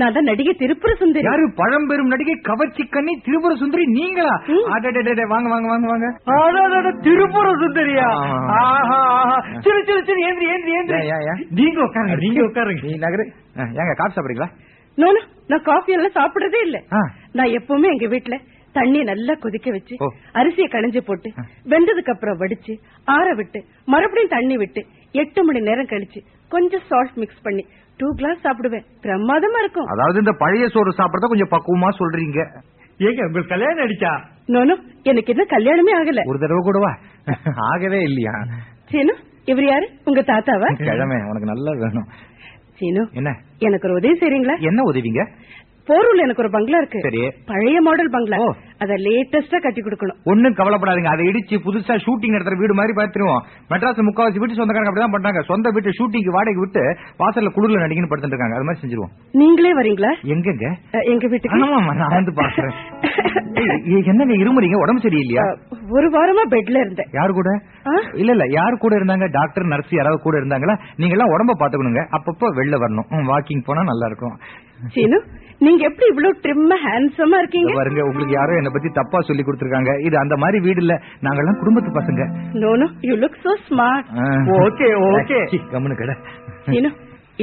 நான் தான் நடிகை திருப்புர சுந்தரி. யாரு? பழம்பெரும் நடிகை கவர்ச்சி கண்ணி திரிபுர சுந்தரி நீங்களா? வாங்க வாங்க வாங்க வாங்க. திருப்புர சுந்தரியா. சரி சரி சரி ஏந்திரி ஏந்திரி ஏந்திரி? நீங்க உட்காருங்க நீங்க உட்காருங்க. நீ நகரு. ஏங்க காஃபி சாப்பிடுறீங்களா? நோனு நான் காஃபி எல்லாம் சாப்பிடுறதே இல்ல. நான் எப்பவுமே எங்க வீட்ல தண்ணி நல்லா கொதிக்க வச்சு. அரிசியை களைஞ்சு போட்டு வெந்ததுக்கு அப்புறம் வடிச்சு ஆற விட்டு மறுபடியும் தண்ணி விட்டு எட்டு மணி நேரம் கழிச்சு கொஞ்சம் சால்ட் மிக்ஸ் பண்ணி டூ கிளாஸ் சாப்பிடுவேன். பிரமாதமா இருக்கும். அதாவது இந்த பழைய சோறு சாப்பிடறத கொஞ்சம் பக்குவமா சொல்றீங்க. ஏங்க உங்களுக்கு கல்யாணம் அடிச்சா? நோனு எனக்கு இன்னும் கல்யாணமே ஆகல. ஒரு தடவை கூடவா ஆகவே இல்லையா? சீனு இவர் யாரு? உங்க தாத்தாவா? கிழமை உனக்கு நல்லா வேணும். சீனு என்ன? எனக்கு ஒரு உதவி செய்றீங்களா? என்ன உதவிங்க? போரூர்ல எனக்கு ஒரு பங்களா இருக்கு. சரி. பழைய மாடல் பங்களா. அத லேட்டஸ்டா கட்டி கொடுக்கணும். ஒண்ணும் கவலைப்படாதீங்க. அதை இடிச்சு புதுசா ஷூட்டிங் நடத்துற வீடு மாதிரி பார்த்துருவோம். மெட்ராஸ் முக்காவாசி வீட்டு சொந்தக்காரங்க அப்படிதான் பண்றாங்க. சொந்த வீட்டு ஷூட்டிங் வாடகை விட்டு வாசல்ல குளிர்ல நடிக்கணும் படுத்துட்டு இருக்காங்க. அது மாதிரி செஞ்சிருவோம். நீங்களே வரீங்களா? எங்கங்க? எங்க வீட்டுக்கு? ஆமாமா நான் வந்து பாக்குறேன் என்னங்க இருமுறீங்க உடம்பு சரியில்லையா? ஒரு வாரமா பெட்ல இருந்தேன். யாரு கூட? இல்ல இல்ல யாரு கூட இருந்தாங்க? டாக்டர் நர்ஸ் யாராவது கூட இருந்தாங்களா? நீங்க எல்லாம் உடம்ப பாத்துக்கணுங்க அப்பப்ப வெளில வரணும். வாக்கிங் போனா நல்லா இருக்கும். சீனு நீங்க எப்படி இவ்வளவு ட்ரிம்மா ஹேண்ட்ஸமா இருக்கீங்க? பாருங்க உங்களுக்கு யாரோ என்ன பத்தி தப்பா சொல்லி கொடுத்திருக்காங்க. இது அந்த மாதிரி வீடு இல்ல. நாங்கெல்லாம் குடும்பத்து பசங்க. No no you look so smart. Okay okay கம்முனு கடை.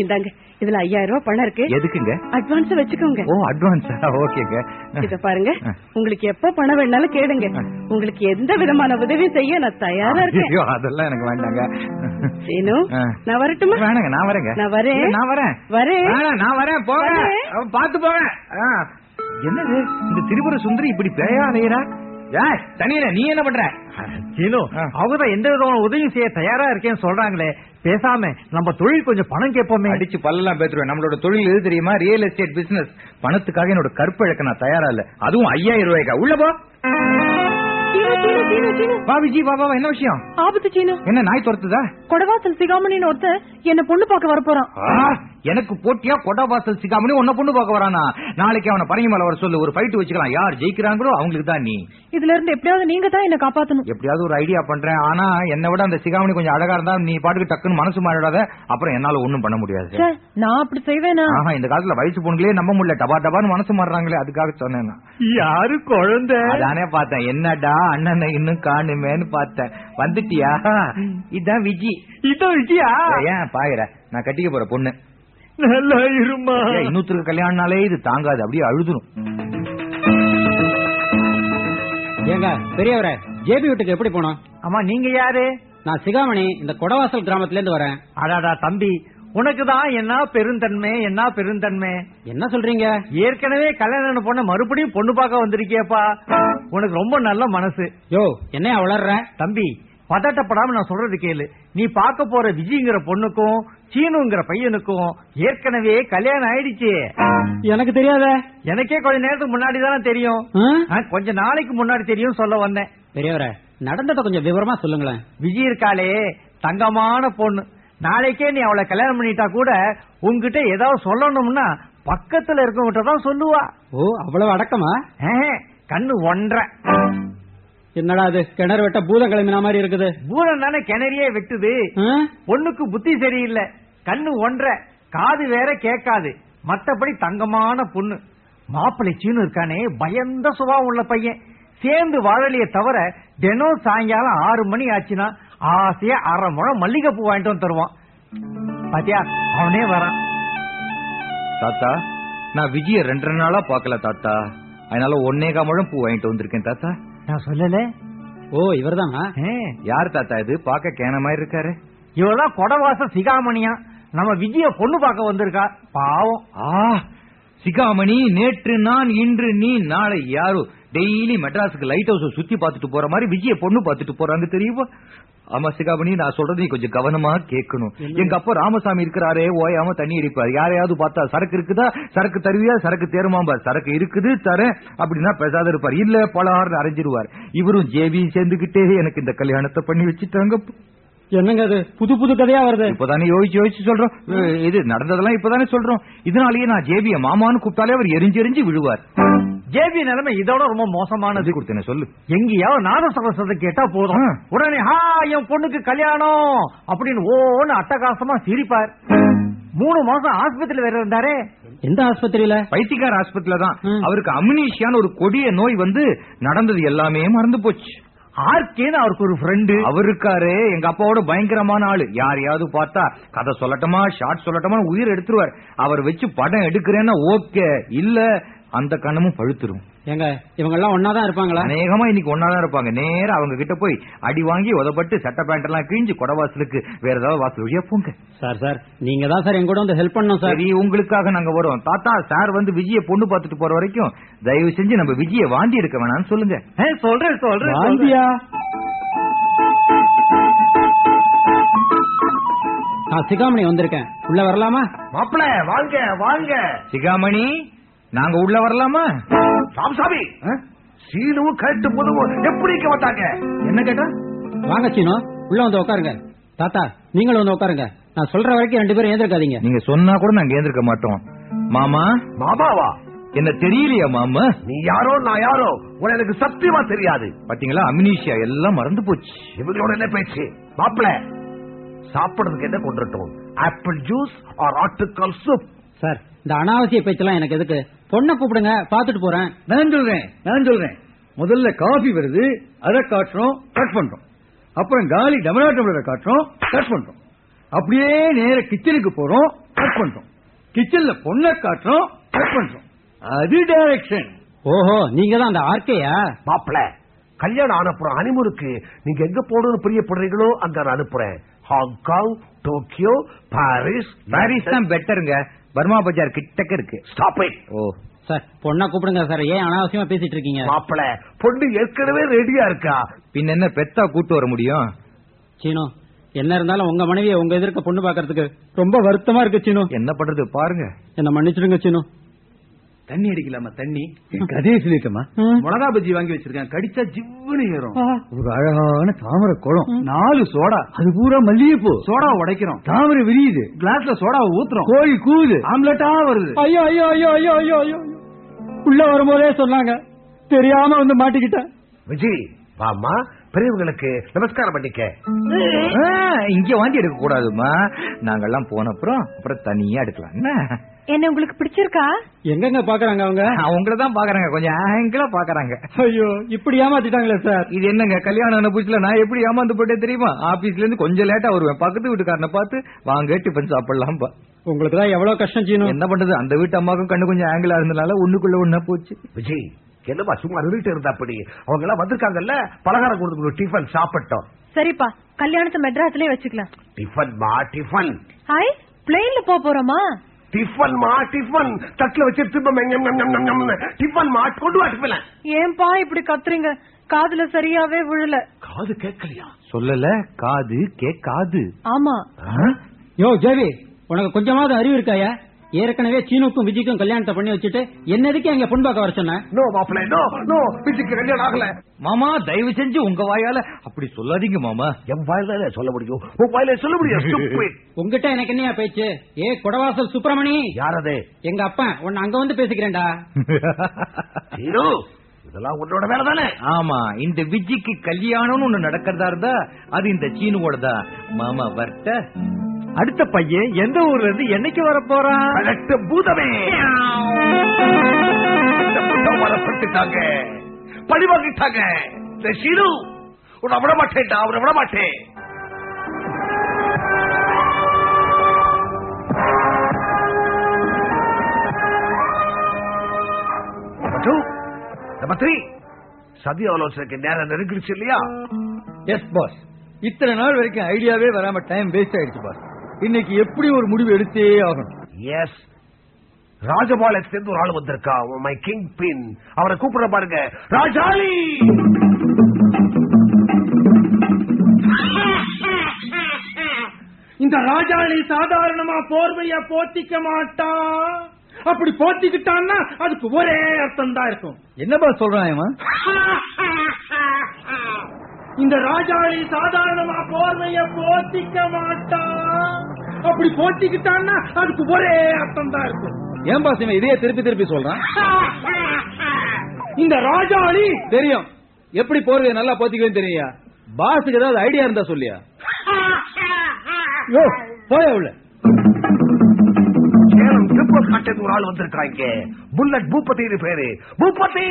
இந்தாங்க. இதுல ஐயாயிரம் ரூபாய் பணம் இருக்கு. எதுக்குங்க? அட்வான்ஸ் வச்சுக்கோங்க. ஓ அட்வான்ஸ் ஓகேங்க. இத பாருங்க. உங்களுக்கு எப்ப பணம் வேணாலும் கேளுங்க. உங்களுக்கு எந்த விதமான உதவி செய்ய நான் தயாரா இருக்கேன். அதெல்லாம் எனக்கு வேண்டாங்க. சீனு. நான் வரட்டுமா? வேணாங்க நான் வரேங்க. நான் வரேன். நான் வரேன். வரேன். நான் வரேன். அவன் பாத்து ஆ. என்னது? இந்த திரிபுர சுந்தரி இப்படி பேயா அலையறா தனியில நீ என்ன பண்ற? சீனு. அவங்கதான் எந்த விதமான உதவியும் செய்ய தயாரா இருக்கேன்னு சொல்றாங்களே. பேசாம நம்ம தொழில் கொஞ்சம் பணம் கேட்போமே. அடிச்சு பல்லெல்லாம் பேத்துருவேன். நம்மளோட தொழில் எது தெரியுமா? ரியல் எஸ்டேட் பிசினஸ் பணத்துக்காக என்னோட கற்பழக்க நான் தயாரா இல்ல. அதுவும் ஐயாயிரம் ரூபாய்க்கா. உள்ள போ. வா வா, என்ன விஷயம்? ஆபத்து சீனு என்ன நாய் துரத்துதா? கொடவாசல் சிகாமணின்னு ஒருத்தன் என்ன பொண்ணு பார்க்க வரப்போறான். ஆ, எனக்கு போட்டியா கொடாபாசல் சிக்காமணி உன்ன பொண்ணு பார்க்க வரானா? நாளைக்கு அவனை பரங்கி மேல வர சொல்லு ஒரு ஃபைட் வச்சுக்கலாம். யார் ஜெயிக்கிறாங்களோ அவங்களுக்கு தான் நீ. இதுல இருந்து எப்படியாவது நீங்க தான் என்ன காப்பாத்தணும். எப்படியாவது ஒரு ஐடியா பண்றேன். ஆனா என்னை விட அந்த சிகாமணி கொஞ்சம் அழகா இருந்தா நீ பாட்டுக்கு டக்குன்னு மனசு மாறிடாத. அப்புறம் என்னால ஒண்ணும் பண்ண முடியாது. நான் அப்படி செய்வேனா? ஆஹா இந்த காலத்துல வயசு பொண்ணுங்களே நம்ப முடியல. டபா டபான்னு மனசு மாறுறாங்களே அதுக்காக சொன்னேன் நான். யாரு குழந்தை? அதானே பார்த்தேன். என்னடா அண்ணனை இன்னும் காணுமேன்னு பார்த்தேன். வந்துட்டியா? இதான் விஜி. இதோ விஜயா? ஏன் பாயிர நான் கட்டிக்க போற பொண்ணு. நல்லா இருமா? இன்னொருத்தருக்கு கல்யாணம்னாலே இது தாங்காது அப்படியே அழுதுரும். ஏங்க பெரியவரே ஜேபி வீட்டுக்கு எப்படி போனோம்? ஆமா நீங்க யாரு? நான் சிகாமணி இந்த கொடவாசல் கிராமத்துல இருந்து வரேன். அடாடா தம்பி. உனக்கு தான் என்ன பெருந்தன்மை என்ன பெருந்தன்மை? என்ன சொல்றீங்க? ஏற்கனவே கல்யாணம் பொண்ண மறுபடியும் பொண்ணு பார்க்க வந்திருக்கியப்பா. உனக்கு ரொம்ப நல்ல மனசு. யோ என்னையா வளர்ற? தம்பி பதட்டப்படாம நான் சொல்றது கேளு. நீ பார்க்க போற விஜய்ங்கிற பொண்ணுக்கும் சீனுங்கிற பையனுக்கும் ஏற்கனவே கல்யாணம் ஆயிடுச்சு. எனக்கு தெரியாத. எனக்கே கொஞ்ச நேரத்துக்கு முன்னாடி தானே தெரியும். கொஞ்ச நாளைக்கு முன்னாடி தெரியும் சொல்ல வந்தேன். பெரியவரே நடந்ததை கொஞ்சம் விவரமா சொல்லுங்களேன். விஜய் இருக்காளே தங்கமான பொண்ணு. நாளைக்கே நீ அவளை கல்யாணம் பண்ணிட்டா கூட உன்கிட்ட ஏதாவது சொல்லணும்னா பக்கத்துல இருக்கவங்கிட்ட தான் சொல்லுவா. ஓ அவ்வளவு அடக்கமா? கண்ணு ஒன்றரை. என்னடா அது கிணறு வெட்ட பூதம் கிளம்பின மாதிரி இருக்குது. பூரம் தானே கிணறியே வெட்டுது? பொண்ணுக்கு புத்தி சரியில்லை. கண்ணு ஒன்றரை. காது வேற கேட்காது. மத்தபடி தங்கமான பொண்ணு. மாப்பிள்ளை சீனு இருக்கானே பயந்த சுபாவம் உள்ள பையன். சேர்ந்து வாழலையே தவிர தினம் சாயங்காலம் ஆறு மணி ஆச்சுன்னா ஆசையா அரை முழம் மல்லிகைப்பூ வாங்கிட்டு வந்து தருவான். பாத்தியா? அவனே வரான். தாத்தா நான் விஜய ரெண்டரை நாளா பாக்கல தாத்தா. அதனால ஒன்னே காமழம் பூ வாங்கிட்டு வந்திருக்கேன் தாத்தா. நான் சொல்லல. ஓ இவர்தானா யார் தாத்தா இது? பாக்க கேன மாதிரி இருக்காரு. இவதான் கொடவாச சிகாமணியா. நம்ம விஜய பொண்ணு பார்க்க வந்திருக்கா. பாவம். ஆ சிகாமணி நேற்று நான் இன்று நீ நாளை யாரோ. டெய்லி மெட்ராஸுக்கு லைட் ஹவுஸ் சுத்தி பார்த்துட்டு போற மாதிரி விஜய பொண்ணு பார்த்துட்டு போறாங்க தெரியுமா? ஆமா சிகாமணி நான் சொல்றது நீ கொஞ்சம் கவனமா கேட்கணும். எங்க அப்பா ராமசாமி இருக்கிறாரே ஓயாம தண்ணி அடிப்பார். யாரையாவது பார்த்தா சரக்கு இருக்குதா? சரக்கு தருவியா? சரக்கு தேருமாம்பா. சரக்கு இருக்குது தரேன். அப்படின்னா பேசாத இருப்பார். இல்ல பலகாரம் அரைஞ்சிருவார். இவரும் ஜேபியும் சேர்ந்துகிட்டே எனக்கு இந்த கல்யாணத்தை பண்ணி வச்சுட்டாங்க என்னங்க அது? புது புது கதையா வருது? இப்பதானே யோசிச்சு யோசிச்சு சொல்றோம். இது நடந்ததெல்லாம் இப்பதானே சொல்றோம். இதனாலேயே நான் ஜேபிய மாமான்னு கூப்பிட்டாலே அவர் எரிஞ்சு எரிஞ்சு விழுவார். ஜேபி நிலைமை இதோட ரொம்ப மோசமானது. அது கொடுத்தேனே சொல்லு. எங்கேயாவது நாதஸ்வர சத்தம் கேட்டா போதும். உடனே ஹா என் பொண்ணுக்கு கல்யாணம்! அப்படின்னு ஓன்னு அட்டகாசமா சிரிப்பார். மூணு மாசம் ஆஸ்பத்திரியில வேற இருந்தாரே. எந்த ஆஸ்பத்திரியில? பைத்தியக்கார ஆஸ்பத்திரியில தான். அவருக்கு அம்னீஷியான்னு ஒரு கொடிய நோய் வந்து நடந்தது எல்லாமே மறந்து போச்சு. ஆர்கேன்னு அவருக்கு ஒரு ஃப்ரெண்டு அவர் இருக்காரு. எங்க அப்பாவோட பயங்கரமான ஆளு. யாரையாவது பார்த்தா கதை சொல்லட்டுமா ஷார்ட் சொல்லட்டுமா உயிர் எடுத்துருவார். அவர் வச்சு படம் எடுக்கிறேன்னா ஓகே. இல்ல அந்த கண்ணமும் பழுத்துரும். எங்க இவங்க எல்லாம் ஒன்னாதான் இருப்பாங்களா? அநேகமா இன்னைக்கு ஒன்னாதான் இருப்பாங்க. நேரா அவங்க கிட்ட போய் அடி வாங்கி உதப்பட்டு சட்டை பேண்ட் எல்லாம் கிழிஞ்சு கொடவாசலுக்கு வேற ஏதாவது வாசல் வழியா போங்க. சார் சார் நீங்க தான் சார் எங்க கூட வந்து ஹெல்ப் பண்ணணும் சார். உங்களுக்காக நாங்க வரோம். தாத்தா சார் வந்து விஜய பொண்ணு பார்த்துட்டு போற வரைக்கும் தயவு செஞ்சு நம்ம விஜய வாந்தி எடுக்க வேணாம்னு சொல்லுங்க. ஏய், சொல்றேன் சொல்றேன். வாந்தியா? நான் சிகாமணி வந்திருக்கேன். உள்ள வரலாமா? மாப்பிள வாங்க வாங்க. சிகாமணி? நாங்க உள்ள வரலாமா? ராமசாமி சீனுவும் கட்டு புதுவும் எப்படி வந்தாங்க? என்ன கேட்டா? வாங்க சீனோ. உள்ள வந்து உட்காருங்க தாத்தா நீங்களும் வந்து உட்காருங்க நான் சொல்ற வரைக்கும் ரெண்டு பேரும் ஏந்திருக்காதீங்க. நீங்க சொன்னா கூட நாங்க ஏந்திருக்க மாட்டோம். மாமா? மாமாவா? என்ன தெரியலையா மாமா? நீ யாரோ நான் யாரோ? உன எனக்கு சத்தியமா தெரியாது. பாத்தீங்களா அம்னீஷியா எல்லாம் மறந்து போச்சு. இவங்களோட என்ன பேச்சு? மாப்பிள சாப்பிடுறதுக்கு என்ன கொண்டுட்டோம் ஆப்பிள் ஜூஸ் ஆர் ஆட்டுக்கால் சூப் சார் இந்த அனாவசிய பேச்செல்லாம் எனக்கு எதுக்கு? பொண்ணை கூப்பிடுங்க பாத்துட்டு போறேன். நான் சொல்றேன் நான் சொல்றேன். முதல்ல காபி வருது அதை காட்டுறோம் கட் பண்றோம் அப்புறம் காலி டமராட்டம்ல காட்டுறோம் கட் பண்றோம் அப்படியே நேர கிச்சனுக்கு போறோம் கட் பண்றோம் கிச்சன்ல பொண்ணை காட்டுறோம் கட் பண்றோம் அது டைரக்ஷன் ஓஹோ நீங்க தான் அந்த ஆர்கேயா? மாப்பிள கல்யாணம் ஆனப்புறம் அனிமுருக்கு நீங்க எங்க போகணும்னு பிரியப்படுறீங்களோ அங்க நான் அனுப்புறேன். ஹாங்காங் டோக்கியோ பாரிஸ் பாரிஸ் தான் பெட்டருங்க பர்மா பஜார் கிட்டக்க இருக்கு. Stop oh. சார் பொண்ணை கூப்பிடுங்க சார். ஏன் அனாவசியமா பேசிட்டு இருக்கீங்க? மாப்பிள பொண்ணு ஏற்கனவே ரெடியா இருக்கா? பின்ன என்ன பெத்தா கூட்டு வர முடியும்? சீனோ என்ன இருந்தாலும் உங்க மனைவியை உங்க எதிர்க்க பொண்ணு பாக்குறதுக்கு ரொம்ப வருத்தமா இருக்கு சீனோ. என்ன பண்றது பாருங்க. என்ன மன்னிச்சிடுங்க சீனோ. தண்ணி அடிக்கலாமா? தண்ணி. கதையை சொல்லிட்டோமா. மிளகா பஜ்ஜி வாங்கி வச்சிருக்கேன் கடிச்சா ஜிவ்வுன்னு ஏறும். ஒரு அழகான தாமரை குளம். நாலு சோடா. அது பூரா மல்லிகைப்பூ. சோடா உடைக்கிறோம். தாமரை விரியுது. கிளாஸ்ல சோடா ஊத்துறோம். கோழி கூவுது. ஆம்லெட்டா வருது. ஐயோ ஐயோ ஐயோ ஐயோ ஐயோ ஐயோ. உள்ள வரும்போதே சொன்னாங்க. தெரியாம வந்து மாட்டிக்கிட்டேன். விஜய் வாமா பெரியவங்களுக்கு நமஸ்காரம் பண்ணிக்க. இங்க வாந்தி எடுக்க கூடாதுமா நாங்கெல்லாம் போன அப்புறம் அப்புறம் தனியா எடுக்கலாம். என்ன? என்ன உங்களுக்கு பிடிச்சிருக்கா? எங்கெங்க பாக்குறாங்க அவங்க? அவங்கள தான் பாக்குறாங்க. கொஞ்சம் ஆங்கிளா பாக்குறாங்க. ஐயோ இப்படி ஏமாத்திட்டாங்களே சார். இது என்னங்க? கல்யாணம் ஆன புதுசுல நான் எப்படி ஏமாந்து போட்டேன் தெரியுமா? ஆபீஸ்ல இருந்து கொஞ்சம் லேட்டா வருவேன். பக்கத்து வீட்டுக்காரனை பார்த்து வாங்க டிஃபன் சாப்பிடலாம் உங்களுக்கு தான் எவ்வளவு கஷ்டம் சீனோ என்ன பண்றது? அந்த வீட்டு அம்மாவுக்கும் கண்ணு கொஞ்சம் ஆங்கிளா இருந்தனால ஒண்ணுக்குள்ள ஒண்ணா போச்சு. விஜய் என்னமா சும்மா நின்றுட்டு இருந்தா அப்படி? அவங்க எல்லாம் வந்திருக்காங்கல்ல? பலகாரம் கொடுத்து டிஃபன் சாப்பிட்டோம். சரிப்பா கல்யாணத்தை மெட்ராஸ்லயே வச்சுக்கலாம். டிஃபன் மா டிஃபன் ஹாய் பிளெயின்ல போக போறோமா? டிஃபன் மா டிஃபன் தட்டுல வச்சு திரும்ப மெம் மெம் மெம் மெம் மெம்னு. டிஃபன் மா கொண்டு வா டிஃபன் ஏன்பா இப்படி கத்துறீங்க? காதுல சரியாவே விழல. காது கேட்கலையா? சொல்லல காது கேக்காது ஆமா. யோ ஜேவி உனக்கு கொஞ்சமாவது அறிவு இருக்காயா? ஏற்கனவே சீனுக்கும் விஜய்க்கும் கல்யாணத்தை பண்ணி வச்சுட்டு என்னதுக்கு அங்க பொண்ணு பார்க்க வர சொன்ன? நோ மாப்பிள்ளை நோ நோ விஜய்க்கு கல்யாணம் ஆகல. மாமா தயவு செஞ்சு உங்க வாயால அப்படி சொல்லாதீங்க மாமா. என் வாயில சொல்ல முடியும்? உன் வாயில சொல்ல முடியும். உங்ககிட்ட எனக்கு என்னையா பேச்சு? ஏ கொடவாசல் சுப்பிரமணி. யார் அது? எங்க அப்பா உன்னை அங்க வந்து பேசிக்கிறேன்டா. ஹீரோ இதெல்லாம் உன்னோட வேலை தானே ஆமா இந்த விஜய்க்கு கல்யாணம்னு ஒண்ணு நடக்கிறதா இருந்தா அது இந்த சீனுவோட தான் மாமா வரட்ட. அடுத்த பையன் எந்த ஊர்ல இருந்து என்னைக்கு வர போறான் கரெக்ட் பூதமே வரப்பட்டுட்டாங்க பழி வாங்கிட்டாங்க இந்த ஷீரு உன்னை விட மாட்டேன்டா அவரை விட மாட்டேன். three. சதி ஆலோசனைக்கு நேரம் நெருங்கிடுச்சு இல்லையா? எஸ் பாஸ் இத்தனை நாள் வரைக்கும் ஐடியாவே வராம டைம் வேஸ்ட் ஆயிடுச்சு பாஸ் இன்னைக்கு எப்படி ஒரு முடிவு எடுத்தே ஆகணும்? எஸ் ராஜபாளையத்திலிருந்து ஒரு ஆள் வந்திருக்கா? மை கிங் பின் அவரை கூப்பிட பாருங்க. ராஜாளி இந்த ராஜாளி சாதாரணமா போர்வைய போத்திக்க மாட்டான் அப்படி போத்திக்கிட்டான்னா அதுக்கு ஒரே அர்த்தம் தான் இருக்கும். என்ன பாஸ் சொல்றான் இவன்? இந்த ராஜாளி சாதாரணமா போர்வைய போத்திக்க மாட்டான் அப்படி போத்திக்கிட்டான்னா அதுக்கு ஒரே அர்த்தம் தான் இருக்கும். ஏன் இவன் இதையே திருப்பி திருப்பி சொல்றான்? இந்த ராஜாளி தெரியும். எப்படி போறதை நல்லா போத்திக்குவேன்னு தெரியா பாஸுக்கு ஏதாவது ஐடியா இருந்தா சொல்லியா? யோ போய உள்ள. காட்டு ஒரு ஆள் வந்திருக்காங்க புல்லட் பூபதினு பேரு. பூபதி!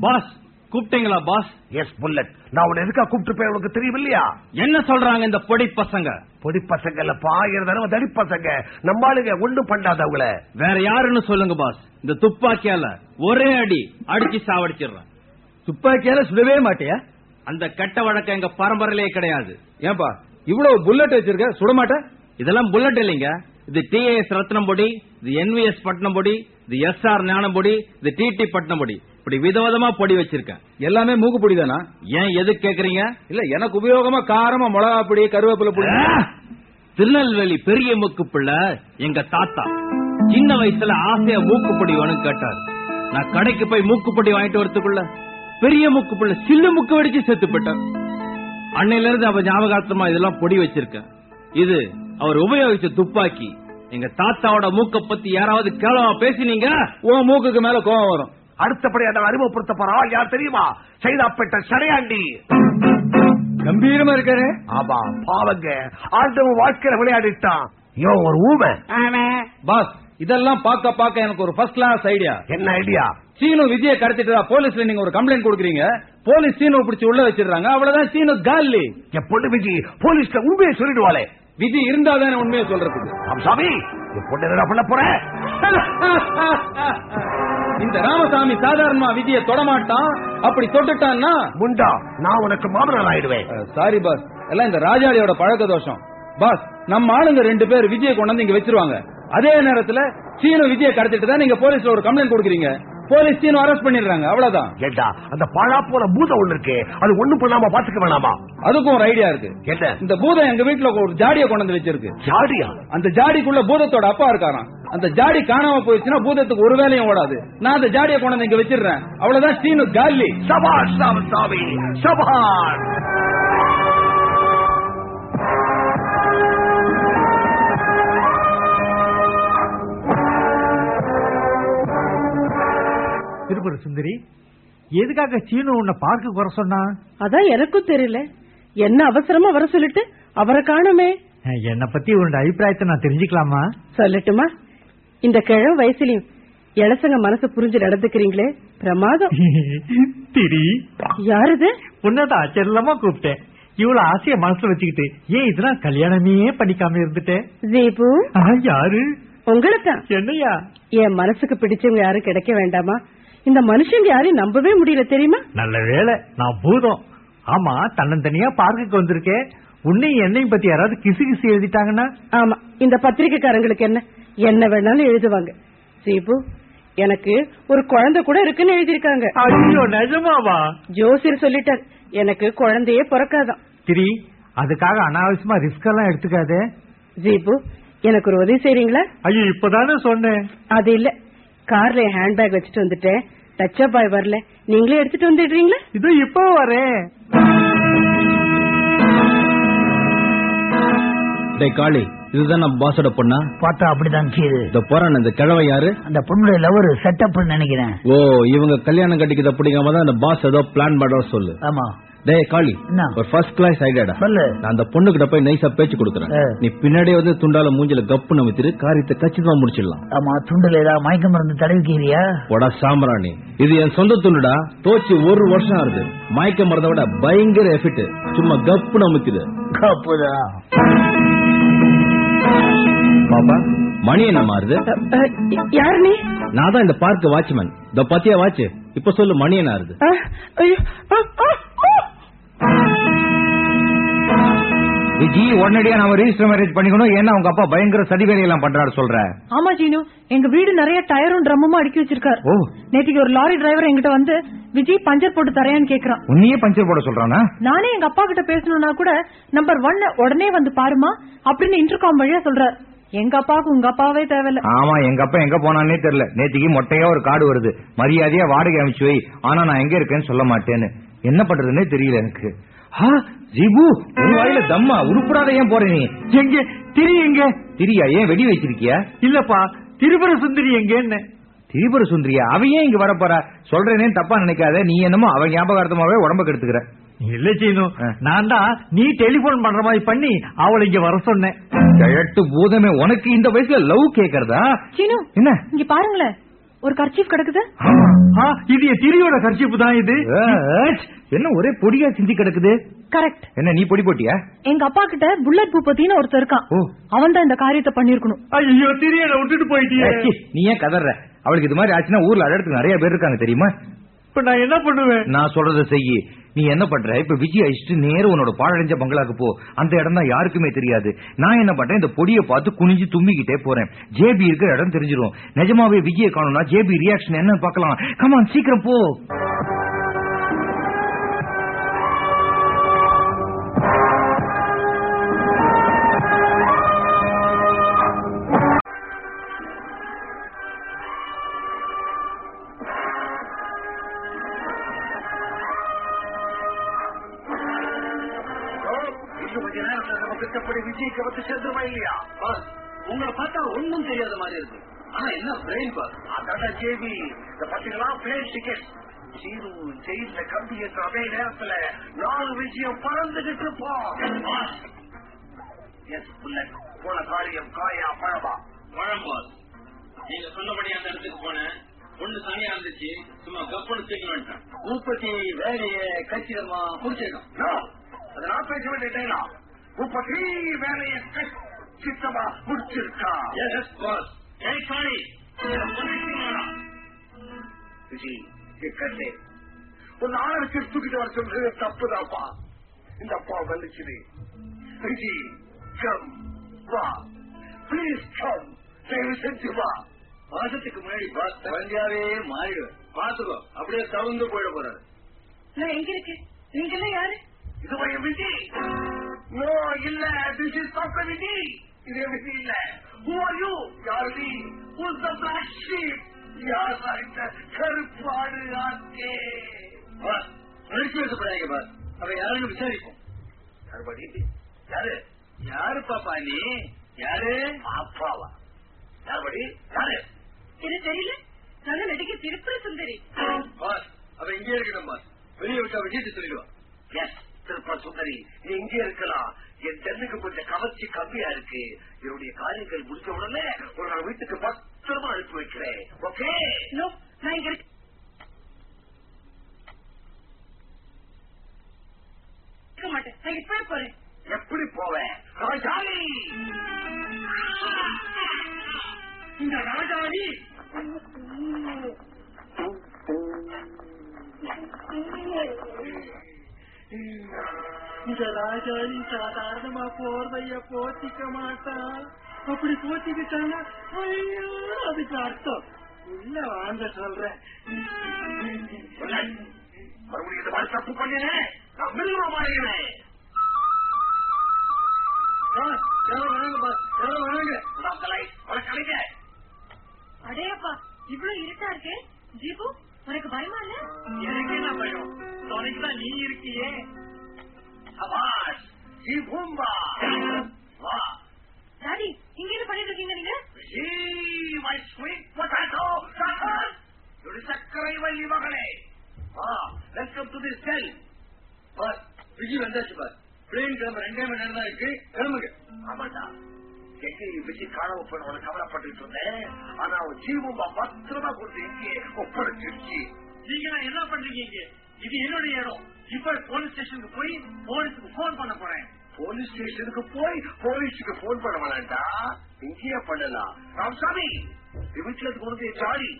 பாஸ் கூப்பிட்டீங்களா பாஸ் எஸ் புல்லட் நான் உன்னை எதுக்கா கூப்பிட்டு போய் உனக்கு தெரியும் இல்லையா என்ன சொல்றாங்க இந்த பொடி பசங்க? பொடி பசங்க இல்ல ஆயிரம் தடவை தடி பசங்க நம்ம ஆளுங்க ஒண்ணும் பண்ணாதவங்கள வேற யாருன்னு சொல்லுங்க பாஸ் இந்த துப்பாக்கியால ஒரே அடி அடிச்சு சாவடிச்சிடுறேன். துப்பாக்கியால சுடவே மாட்டியா? அந்த கெட்ட வழக்கம் எங்க பரம்பரையிலே கிடையாது. ஏன்பா இவ்வளவு புல்லட் வச்சிருக்க? சுட மாட்டேன்? இதெல்லாம் புல்லட் இல்லைங்க. இது டிஏஎஸ் ரத்னம் பொடி இது என்விஎஸ் பட்னம் பொடி இது எஸ் ஆர் ஞானம் பொடி இது டிடி பட்னம் பொடி இப்படி விதவிதமா பொடி வச்சிருக்கேன். எல்லாமே மூக்கு பொடி தானா ஏன் எது கேக்குறீங்க? இல்ல எனக்கு உபயோகமா காரமா மிளகா பொடி கருவேப்பிலை பொடி. திருநெல்வேலி பெரிய மூக்கு பிள்ளை எங்க தாத்தா. சின்ன வயசுல ஆசையா மூக்குப்பொடி வேணும் கேட்டார். நான் கடைக்கு போய் மூக்குப்பொடி வாங்கிட்டு வரதுக்குள்ள பெரிய மூக்கு பிள்ளை சில்லு முக்கு வெடிச்சு செத்து போட்டார் அன்னையில இருந்து அவ ஞாபகார்த்தமா இதெல்லாம் பொடி வச்சிருக்கேன். இது அவர் உபயோகிச்ச துப்பாக்கி. எங்க தாத்தாவோட மூக்க பத்தி யாராவது கேளவா பேசினீங்க? உன் மூக்குக்கு மேல கோவம் வரும். அடுத்தபடி அதை அறிமுகப்படுத்த போற ஆள் யார் தெரியுமா? சைதாப்பேட்டை சடையாண்டி. கம்பீரமா இருக்காரு. ஆமா பாவங்க. ஆண்டவன் வாழ்க்கையில விளையாடிட்டான். யோ ஒரு ஊமை. பாஸ் இதெல்லாம் பார்க்க பார்க்க எனக்கு ஒரு ஃபர்ஸ்ட் கிளாஸ் ஐடியா என்ன ஐடியா சீனு விஜய கடத்திட்டு போலீஸ்ல நீங்க ஒரு கம்ப்ளைண்ட் கொடுக்குறீங்க. போலீஸ் சீனு பிடிச்சு உள்ள வச்சிடுறாங்க. அவ்வளவுதான் சீனு காலி. என் பொண்ணு விஜி போலீஸ்ல உண்மையை சொல்லிடுவாளே. விதி இருந்தா தானே உண்மையை சொல்றதுக்கு? சாமி பொண்ணு என்ன பண்ண போற? இந்த ராமசாமி சாதாரணமா விதியை தொடமாட்டான் அப்படி தொட்டுட்டான்னா? முண்டா நான் உனக்கு மாமனார் ஆயிடுவேன். சாரி பாஸ் எல்லாம் இந்த ராஜாளியோட பழக்க தோஷம். பாஸ் நம்ம ஆளுங்க ரெண்டு பேர் விஜய கொண்டாந்து இங்க வச்சிருவாங்க. அதே நேரத்துல சீனு விஜய கடத்திட்டு தான் நீங்க போலீஸ்ல ஒரு கம்ப்ளைண்ட் கொடுக்குறீங்க. போலீஸ் சீனு அரெஸ்ட் பண்ணிடுறாங்க. அவ்வளவுதான். ஏண்டா அந்த பழா போல பூதம் ஒண்ணு இருக்கு. அது ஒண்ணும் பண்ணாம பாத்துக்க வேணாமா? அதுக்கும் ஒரு ஐடியா இருக்கு. என்ன? இந்த பூதம் எங்க வீட்டுல ஒரு ஜாடிய கொண்டு வந்து வச்சிருக்கு. ஜாடியா? அந்த ஜாடிக்குள்ள பூதத்தோட அப்பா இருக்காராம். அந்த ஜாடி காணாம போயிடுச்சுன்னா பூதத்துக்கு ஒரு வேலையும் ஓடாது. நான் அந்த ஜாடியை கொண்டு இங்க வச்சிடுறேன். அவ்வளவுதான் சீனு காலி. சபாஷ் ராமசாமி சபாஷ்! திருப்புர சுந்தரி எதுக்காக சீனு உன்னை பார்க்க வர சொன்னா? அதான் எனக்கும் தெரியல. என்ன அவசரமா வர சொல்லிட்டு அவரை காணுமே. என்னை பத்தி உன்னோட அபிப்பிராயத்தை நான் தெரிஞ்சுக்கலாமா? சொல்லட்டுமா? இந்த கிழ வயசுலயும் இளசங்க மனசு புரிஞ்சு நடந்துக்கிறீங்களே. பிரமாதம். திரி. யாருது? உன்னதான் செல்லமா கூப்பிட்டேன். இவ்வளவு ஆசைய மனசுல வச்சுக்கிட்டு ஏன் இதெல்லாம் கல்யாணமே பண்ணிக்காம இருந்துட்டேன்? தீபு யாரு? உங்களுக்கா? என்னையா? என் மனசுக்கு பிடிச்சவங்க யாரும் கிடைக்க வேண்டாமா? இந்த மனுஷங்க யாரையும் நம்பவே முடியல தெரியுமா? நல்ல வேளை. நான் பூதம். ஆமா தன்னந்தனியா பார்க்குக்கு வந்திருக்கேன் உன்னையும் என்னையும் பத்தி யாராவது கிசு கிசு எழுதிட்டாங்கன்னா? ஆமா இந்த பத்திரிக்கைக்காரங்களுக்கு என்ன? என்ன வேணாலும் எழுதுவாங்க. தீபு எனக்கு ஒரு குழந்தை கூட இருக்குன்னு எழுதியிருக்காங்க. நிஜமாவா? ஜோசியர் சொல்லிட்டார். எனக்கு குழந்தையே பிறக்காதான். திரி அதுக்காக அனாவசியமா ரிஸ்க் எல்லாம் எடுத்துக்காதே. ஜீபு எனக்கு ஒரு உதவி செய்றீங்களா? ஐயோ இப்பதானே சொன்னேன். அது இல்ல. கார்ல ஹேண்ட்பேக் வச்சுட்டு வந்துட்டேன். பாய் வரல. நீங்களே எடுத்துட்டு வந்துடுறீங்களா? இது இப்போ வரேன். டேய் காளி இதுதான் நம்ம பாஸோட பொண்ணா? பார்த்தா அப்படிதான் செய்யுது இந்த போறான இந்த கிழவை யாரு? அந்த பொண்ணுடைய லவர் செட்டப் நினைக்கிறேன். ஓ இவங்க கல்யாணம் கட்டிக்கிறத பிடிக்காம தான் அந்த பாஸ் ஏதோ பிளான் பண்ற சொல்லு. ஆமா. டேய் காளி என்ன? ஒரு ஃபர்ஸ்ட் கிளாஸ் ஐடியாடா நான் அந்த பொண்ணு கிட்ட போய் நைஸா பேச்சு கொடுக்குறேன். நீ பின்னாடியே வந்து துண்டால மூஞ்சில கப்பு நமித்திரு காரியத்தை கச்சிதமா முடிச்சிடலாம். ஆமா துண்டுல ஏதாவது மயக்க மருந்து தடவிக்கிறியா போடா சாம்பிராணி. இது என் சொந்த துண்டுடா. தோச்சு ஒரு வருஷம் ஆகுது. மயக்க மருந்த விட பயங்கர எஃபிட் சும்மா கப்பு நமுக்குது. கப்புதான் பாப்பா மணி என்ன மாறுது? யாரு நீ? நான் தான் இந்த பார்க் வாட்ச்மேன். இந்த பத்தியா வாட்ச் இப்ப சொல்லு மணி என்ன ஆறுது. விஜி உடனடியா நாம ரெஜிஸ்டர் மேரேஜ் பண்ணிக்கணும். ஏன்னா உங்க அப்பா பயங்கர சதி வேலையெல்லாம் பண்றாரு சொல்ற. ஆமா ஜீனு. எங்க வீடு நிறைய டயரும் ட்ரம்மும் அடுக்கி வச்சிருக்காரு. ஓ. நேற்றுக்கு ஒரு லாரி டிரைவர் என்கிட்ட வந்து விஜய் பஞ்சர் போட்டு தரையான்னு கேக்குறான். உன்னையே பஞ்சர் போட சொல்றானா? நானே எங்க அப்பா கிட்ட பேசணும்னா கூட நம்பர் ஒன் உடனே வந்து பாருமா அப்படின்னு இன்டர்காம் வழியா சொல்றாரு. எங்க அப்பாவுக்கு உங்க அப்பாவே தேவையில்ல. ஆமா எங்க அப்பா எங்க போனானே தெரியல. நேத்திக்கு மொட்டையா ஒரு கார்டு வருது. மரியாதையா வாடகை அமைச்சு வை. ஆனா நான் எங்க இருக்கேன்னு சொல்ல மாட்டேன்னு. என்ன பண்றதுன்னே தெரியல எனக்கு. ஆ, ஜிபு உன் வாயில தம்மா உருப்படாத ஏன் போற நீ? எங்க? திரி எங்க? திரியா ஏன் வெடி வச்சிருக்கியா? இல்லப்பா திருபுர சுந்தரி எங்கன்னு. திரிபுர சுந்தரியா? அவ ஏன் இங்க வரப்போறா? சொல்றேனே தப்பா நினைக்காத நீ என்னமோ அவ ஞாபகார்த்தமாவே உடம்ப கெடுத்துக்கிற. இல்ல சீனு நான் தான் நீ டெலிபோன் பண்ற மாதிரி பண்ணி அவளை இங்க வர சொன்னேன். பூதமே உனக்கு இந்த வயசுல லவ் கேக்குறதா? சீனு என்ன? இங்க பாருங்களேன். ஒரு கர்ச்சீஃப் கிடக்குது? ஆ, இது என் திரியோட கர்ச்சிப்பு தான் இது. என்ன ஒரே பொடியா சிந்தி கிடக்குது? கரெக்ட் என்ன நீ பொடி போட்டியா? எங்க அப்பா கிட்ட புல்லட் பூபத்தின்னு ஒருத்தர் இருக்கான். ஓ. அவன் தான் இந்த காரியத்தை பண்ணிருக்கணும் ஐயோ திரியனை விட்டுட்டு போயிட்டியே. நீ ஏன் கதற அவளுக்கு இது மாதிரி ஆச்சுன்னா ஊர்ல அடத்துக்கு நிறைய பேர் இருக்காங்க தெரியுமா? இப்ப நான் என்ன பண்ணுவேன்? நான் சொல்றத செய்யி. நீ என்ன பண்ற? இப்ப விஜய் அழிச்சிட்டு நேரம் உன்னோட பாழடைஞ்ச பங்களாக்கு போ. அந்த இடம் தான் யாருக்குமே தெரியாது. நான் என்ன பண்றேன்? இந்த பொடியை பார்த்து குனிஞ்சு தும்பிக்கிட்டே போறேன். ஜேபி இருக்கிற இடம் தெரிஞ்சிடும் நிஜமாவே விஜயை காணும்னா ஜேபி ரியாக்ஷன் என்னன்னு பார்க்கலாம். கமான் சீக்கிரம் போ. அதான் ஜேபி இந்த பாத்தீங்களா பிளேன் டிக்கெட் சீரு ஜெயில கம்பி ஏற்ற அதே நேரத்துல நாலு விஜயம் பறந்துகிட்டு எஸ் புல்லட் போன காரியம் காயா பழமா பழம் பாஸ் நீங்க சொன்னபடி அந்த இடத்துக்கு போனேன். பொண்ணு தனியா இருந்துச்சு. சும்மா கப்பனு தூக்கி வந்துட்டேன். உற்பத்தி வேலையை கச்சிதமா முடிச்சிடணும் அதை நான் பேச வேண்டிய டைலாம் உற்பத்தி வேலையை கச்சிதமா முடிச்சிருக்கா எஸ் பாஸ் ஏய் சாரி கண்ணே. உன் தூக்கிட்டு வர சொல்றது தப்புதாப்பா. இந்த அப்பா வந்துச்சுது. விஜய் கம் வா. ப்ளீஸ் கம் தயவு செஞ்சு வா. மாசத்துக்கு முன்னாடி குழந்தையாவே மாறிடுவேன். பாத்துக்கோ அப்படியே தவிர்ந்து போயிட போறாரு. நான் எங்க இருக்கு நீங்க எல்லாம் யாரு? இது ஒரு விதி நோ இல்ல. திஸ் இஸ் நாட் விதி இது விதி இல்ல. ஆர் யூ யார் நீ who is the black sheep யார் இந்த கருப்பாடு ஆக்கே நடிச்சு பேசப்படாதீங்க பாஸ் அவ யாருன்னு விசாரிப்போம். மறுபடி யாரு? யாரு பாப்பா நீ? யாரு? அப்பாவா யாருபடி யாரு? இது தெரியல நான் நடிகை திருப்புர சுந்தரி. பாஸ் அவ இங்கே இருக்கணும் பாஸ் வெளியே விட்டா விஜயத்தை சொல்லிடுவா எஸ் திருப்ப சுந்தரி. நீ இங்கே இருக்கலாம். என் தென்னுக்கு கொஞ்சம் கவர்ச்சி கம்மியா இருக்கு. என்னுடைய காரியங்கள் முடிஞ்ச உடனே ஒரு நாள் வீட்டுக்கு பத்திரமா அனுப்பி வைக்கிறேன். ஓகே? நோ நான் இங்க இருக்க இருக்க மாட்டேன். நான் இப்ப போறேன். எப்படி போவேன்? ராஜாணி இந்த ராஜாணி இந்த ராஜாணி சாதாரணமா போர்வைய போத்திக்க மாட்டான் அப்படி போத்திக்கிட்டானா ஐயோ அதுக்கு அர்த்தம். இல்ல வாங்க சொல்றேன். மறுபடியும் இந்த மாதிரி தப்பு பண்ணினேன் நான் மிருகமா அடேப்பா இவ்வளவு இருட்டா இருக்கு. ஜீபு உனக்கு பயமா இல்ல? எனக்கு என்ன பயம்? துணைக்கு தான் நீ இருக்கியே. சபாஷ் ஜி பூம்பா. வா. டாடி இங்க என்ன பண்ணிட்டு இருக்கீங்க நீங்க? ஜி மை ஸ்வீட் பொட்டாட்டோ சக்கர். ஒரு சக்கரை வள்ளி மகளே. வா welcome to this cell boss Vijay வந்தாச்சு பாஸ் பிளேன் கிளம்ப ரெண்டே மணி நேரம் தான் இருக்கு. கிளம்புங்க. ஆமாண்டா. எங்கே விஜய் காணாம போன உனக்கு கவலைப்பட்டு இருந்தேன். ஆனா அவன் ஜீவம்பா பத்திரமா கொண்டு எங்கே ஒப்படைச்சிருச்சு. நீங்க என்ன பண்றீங்க இது என்னுடைய இடம். இப்ப போலீஸ் ஸ்டேஷனுக்கு போய் போலீஸுக்கு போன் பண்ண போறேன். போலீஸ் ஸ்டேஷனுக்கு போய் போலீஸுக்கு போன் பண்ண வேணாண்டா இங்கேயே பண்ணலாம். ராமசாமி வீட்டுல என் ஜாடி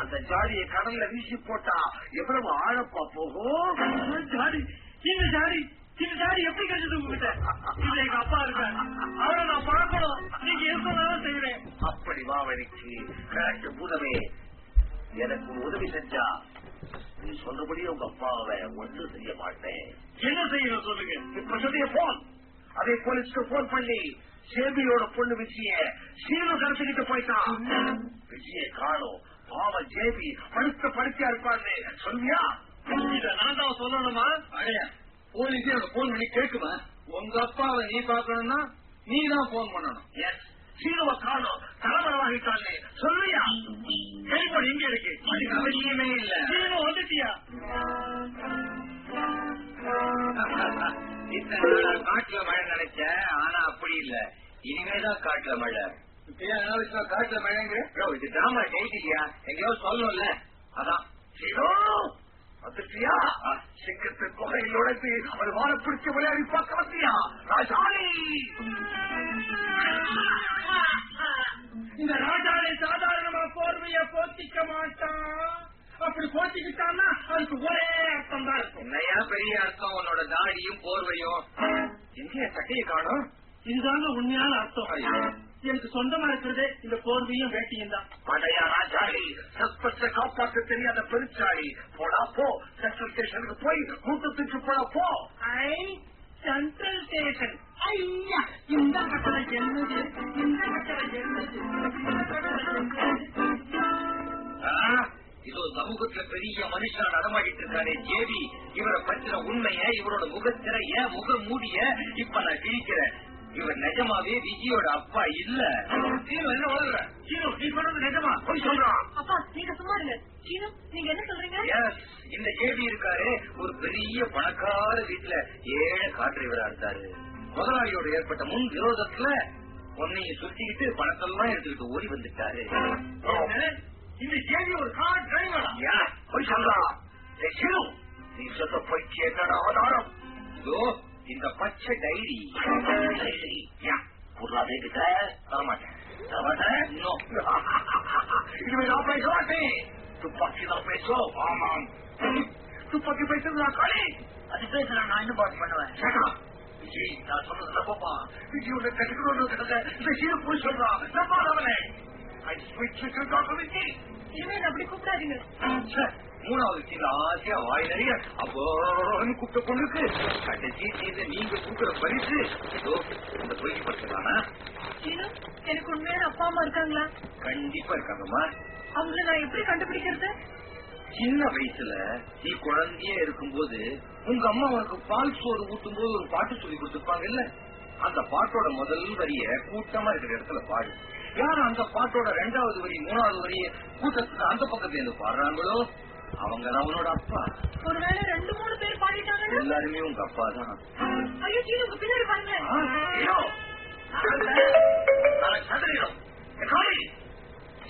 அந்த ஜாடியை கடல்ல வீசி போட்டா எவ்வளவு ஆழப்பா போகும்? ஜாடி இந்த ஜாடி இந்த ஜாடி எப்படி கிடைச்சது உங்ககிட்ட? இது எங்க அப்பா இருக்காரு. அவரை நான் பார்க்கணும். நீங்க சொன்னாலும் செய்யறேன் அப்படி வா வழிக்கு கரெக்ட் பூதமே. எனக்கு உதவி செஞ்சா நீ சொன்னபடி உங்க அப்பாவை ஒன்று செய்ய மாட்டேன். என்ன செய்யணும் சொல்லுங்க? இப்ப சொல்லிய போன். அதே போலீஸ்க்கு போன் பண்ணி சேபியோட பொண்ணு விஜய சீனு கடத்திக்கிட்டு போயிட்டான் விஜய காணும். பாவ ஜேபி படுத்த படுக்கையா இருப்பான்னு. சொல்லியா நான் தான் சொல்லணுமா? அடையா. போலீஸே போன் பண்ணி கேட்குமா உங்க அப்பாவை நீ பார்க்கணும்னா நீ தான் போன் பண்ணணும். எஸ் சீனுவ காணும் தலைமறைவாகிட்டான்னு சொல்லியா? டெலிபோன் இங்க இருக்கு. அதுக்கு அவசியமே இல்ல. நீனும் வந்துட்டியா? காட்டுல மழை நினைச்சேன் ஆனா அப்படி இல்ல. இனிமேதான் காட்டுல மழை. காட்டுல மழைங்க இது டிராமா டேட் இல்லையா எங்கேயோ சொல்லணும்ல. அதான். வந்துட்டியா? சிக்கத்து கொகையில் உடைத்து ஒரு வாழ பிடிச்ச விளையாடி பார்க்க வந்தியா? ராஜாணி இந்த ராஜாவை சாதாரணமா போர்வைய போத்திக்க மாட்டான் அப்படி போத்திக்கிட்டான்னா அதுக்கு ஒரே அர்த்தம் தான் இருக்கும். பெரிய அர்த்தம்? உன்னோட தாடியும் போர்வையும். எங்க சட்டையை காணும்? இதுதாங்க உண்மையான அர்த்தம். எனக்கு சொந்தமா இருக்கிறது இந்த போர்வையும் வேட்டியும் தான். படையா ராஜாளி சஸ்பெக்ட காப்பாற்ற தெரியாத பெருச்சாளி. போடா போ. சென்ட்ரல் ஸ்டேஷனுக்கு போய் மூட்டத்துக்கு போடா போ. சென்ட்ரல் ஸ்டேஷன் ஐயா இந்த கட்டளை என்னது? இந்த கட்டளை என்னது? இதோ சமூகத்துல பெரிய மனுஷனா நடமாடிட்டு இருக்கானே ஜேபி இவரை பற்றின உண்மைய இவரோட முகத்திரைய முக மூடிய இப்ப நான் கிழிக்கிறேன். இவர் நிஜமாவே விஜயோட அப்பா இல்ல. சீனு என்ன வளர்ற சீனு நீ சொன்னது நிஜமா? போய் சொல்றான் அப்பா நீங்க சும்மா சீனு நீங்க என்ன சொல்றீங்க? இந்த ஜேபி இருக்காரு ஒரு பெரிய பணக்கார வீட்டுல ஏழை காற்றைவரா இருந்தாரு முதலாளியோட ஏற்பட்ட முன் விரோதத்துல உன்னையும் சுத்திக்கிட்டு பணத்தெல்லாம் எடுத்துக்கிட்டு ஓடி வந்துட்டாரு. இந்த கேள்வி ஒரு கார் டிரைவரா போய் சொல்றான் சீனு நீ போய்க்கு என்னடா ஆதாரம் இதோ இந்த பச்சை டைரி. பொருளாதே கிட்ட தரமாட்டேன் தரமாட்டேன் No. இனிமே நான் பேச மாட்டேன். துப்பாக்கி தான் பேசும் ஆமாம். துப்பாக்கி பேசுறதா களி. அது பேசுறேன். நான் என்ன பாட்டு பண்ணுவேன் விஜய் நான் சொன்னது நம்பப்பா விஜய் உன்னை கட்டுக்கணும் இந்த சீன போய் சொல்றான் நம்பாதவனே I sweet chicken doctor Vijay இனிமேல் அப்படி கூப்பிடாதீங்க. ச்சே, மூணாவது சீல ஆசையா வாய் நிறைய அப்போன்னு கூப்பிட்ட பொண்ணுக்கு கடைசி சீல நீங்க கொடுக்குற பரிசு. இதோ இந்த பொய்க்கு படுத்துறானா சீனு எனக்கு உண்மையான அப்பா அம்மா இருக்காங்களா? கண்டிப்பா இருக்காங்கம்மா அவங்கள நான் எப்படி கண்டுபிடிக்கிறது? சின்ன வயசுல நீ குழந்தையா இருக்கும்போது உங்க அம்மா உனக்கு பால் சோறு ஊட்டும் போது ஒரு பாட்டு சொல்லி கொடுத்துருப்பாங்கல்ல? அந்த பாட்டோட முதல் வரிய கூட்டமா இருக்கிற இடத்துல பாடு. யார் அந்த பாட்டோட ரெண்டாவது வரி மூணாவது வரிய கூட்டத்துல அந்த பக்கத்துல இருந்து பாடுறாங்களோ? அவங்க தான் உன்னோட அப்பா. ஒருவேளை ரெண்டு மூணு பேர் பாடிட்டாங்கன்னா? எல்லாருமே உங்க அப்பா தான். ஐயோ சீனு உங்க பின்னாடி பாருங்க. சதுரிடும்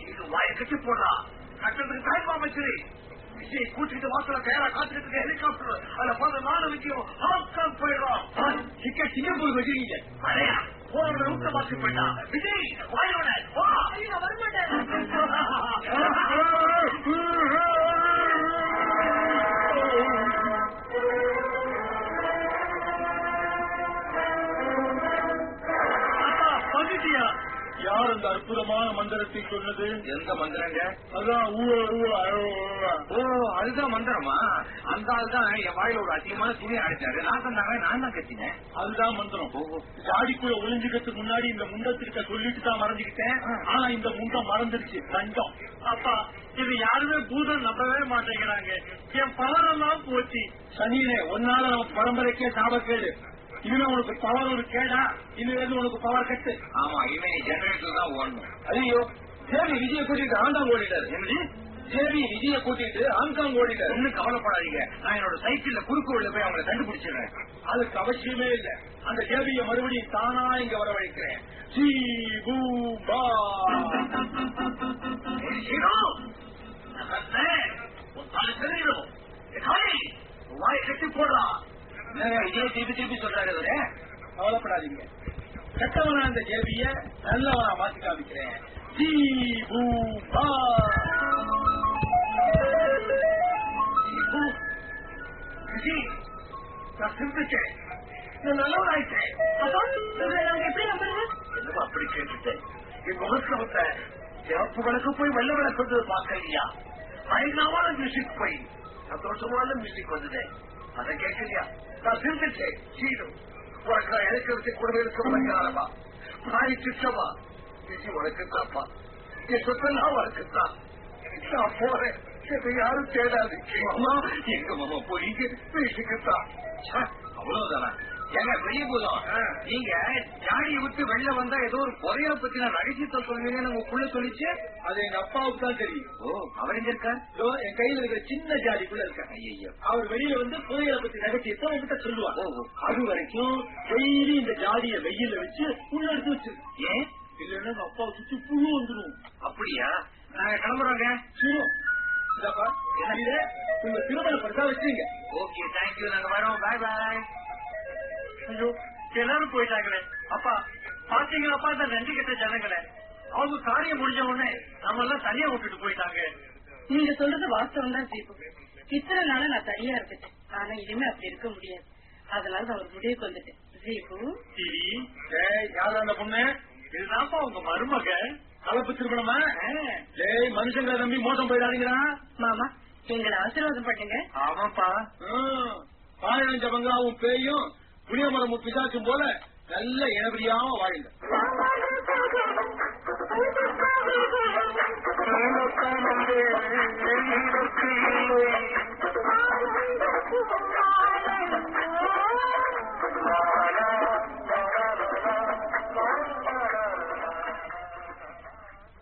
இது வாயை கட்டி போடுறா. கட்டத்துக்கு டைம் அமைச்சரி விஜய் கூட்டிட்டு வாசல தயாரா காத்துக்கிட்டு இருக்க ஹெலிகாப்டர் அதுல போற நாலு விஜயம் ஹாஸ்கான் போயிடுறோம். டிக்கெட் சிங்கப்பூர் வச்சிருக்கீங்க அடையா போறவங்க ரூட்ட மாத்தி போயிட்டா. விஜய் வாயோட வா. ஐயோ அந்த அற்புதமான மந்திரத்தை சொன்னது. எந்த மந்திரங்க? அதான் ஓ அதுதான் மந்திரமா? அந்த ஆள் தான் என் வாயில ஒரு அதிகமான துணியை அடிச்சாரு. நான் தந்தாங்க நான் தான் கத்தினேன். அதுதான் மந்திரம். ஜாடிக்குள்ள ஒளிஞ்சுக்கிறதுக்கு முன்னாடி இந்த முண்டத்திற்க சொல்லிட்டு தான் மறந்துக்கிட்டேன். ஆனா இந்த முண்டம் மறந்துருச்சு. தண்டம் அப்பா இது யாருமே பூதம் நம்பவே மாட்டேங்கிறாங்க. என் பவர் எல்லாம் போச்சு. சனியனே ஒன்னால நம்ம பரம்பரைக்கே சாபக்கேடு. இனிமே உனக்கு பவர் ஒரு கேடா இனிமே உனக்கு பவர் கட்டு. ஆமா இவன் ஜெனரேட்டர் தான் ஓடணும். ஐயோ தேவி விஜய கூட்டிட்டு ஹாங்காங் ஓடிட்டாரு. என்னது? தேவி விஜய கூட்டிட்டு ஹாங்காங் ஓடிட்டாரு. ஒண்ணும் கவலைப்படாதீங்க. நான் என்னோட சைக்கிள்ல குறுக்கு உள்ள போய் அவங்களை கண்டுபிடிச்சிடுறேன். அதுக்கு அவசியமே இல்ல. அந்த தேவிய மறுபடியும் தானா இங்க வரவழைக்கிறேன். ஜீ பூ பா வாயை கட்டி போடுறா. என்னங்க இதே திருப்பி திருப்பி சொல்றாரு இவரு? கவலைப்படாதீங்க. கெட்டவனா அந்த தேவிய நல்லவனா மாத்தி காமிக்கிறேன். அப்படி கேட்டுட்டேன் என் முகத்துல வந்த சிவப்பு விளக்கு போய் வெள்ள விளக்கு வந்து பார்க்கலையா? பயங்கரமான மியூசிக் போய் சந்தோஷமான மியூசிக் வந்தது. அதை கேட்கலையா? நான் சிந்திச்சேன் சீனும் உனக்கு நான் இழக்கிறது கூட இருக்க பயங்கரமா நாய் சிச்சமா விஜய் உனக்கு தாப்பா என் சொத்தெல்லாம் உனக்கு தான் நான் போறேன் என்னை யாரும் தேடாது எங்க மாமா போய் வீட்டுக்கு தான் அவ்வளவுதானா ஏங்க வெளிய போதும் நீங்க ஜாடியை விட்டு வெளில வந்தா ஏதோ ஒரு புதையல பத்தின ரகசியத்தை சொல்லுவீங்கன்னு உங்க புள்ள சொல்லிச்சு. அது எங்க அப்பாவுக்கு தான் தெரியும். ஓ அவர் எங்க இருக்கார்? என் கையில இருக்கிற சின்ன ஜாடிக்குள்ள இருக்க ஐயோ அவர் வெளியில வந்து புதையலை பத்தி சொல்லுவார். ஓ, ஓ. அது வரைக்கும் டெய்லி இந்த ஜாடிய வெயில வச்சு உள்ள எடுத்து வச்சிரு ஏன்? இல்லன்னா எங்க அப்பாவை சுத்தி புழு வந்துடும் அப்படியா? நாங்க கிளம்புறோங்க. சுரு இதப்பா இது? உங்க திருமண பரிசா வச்சுங்க ஓகே தேங்க்யூ நாங்க வரோம். பாய் பாய் ஐயோ எல்லாரும் போயிட்டாங்களே. அப்பா பாத்தீங்களாப்பா இந்த நன்றி கெட்ட ஜனங்களே? அவங்க காரியம் முடிஞ்ச உடனே நம்ம எல்லாம் தனியா விட்டுட்டு போயிட்டாங்க. நீங்க சொல்றது வாஸ்தவம் தான் தீபு இத்தனை நாளா நான் தனியா இருந்துட்டேன். ஆனா இனிமே அப்படி இருக்க முடியாது. அதனால ஒரு முடிவுக்கு வந்துட்டேன். யாரு அந்த பொண்ணு? இதுதான்ப்பா உங்க மருமக. கலப்பு திருமணமா ஏய் மனுஷங்களை நம்பி மோசம் போயிடாதீங்களா மாமா எங்களை ஆசீர்வாதம் பண்ணுங்க. ஆமாப்பா. பாழஞ்ச பங்களாவும் பேயும் புளிய மரம் பிசாச்சும் போல நல்ல இனபடியாம வாழுங்க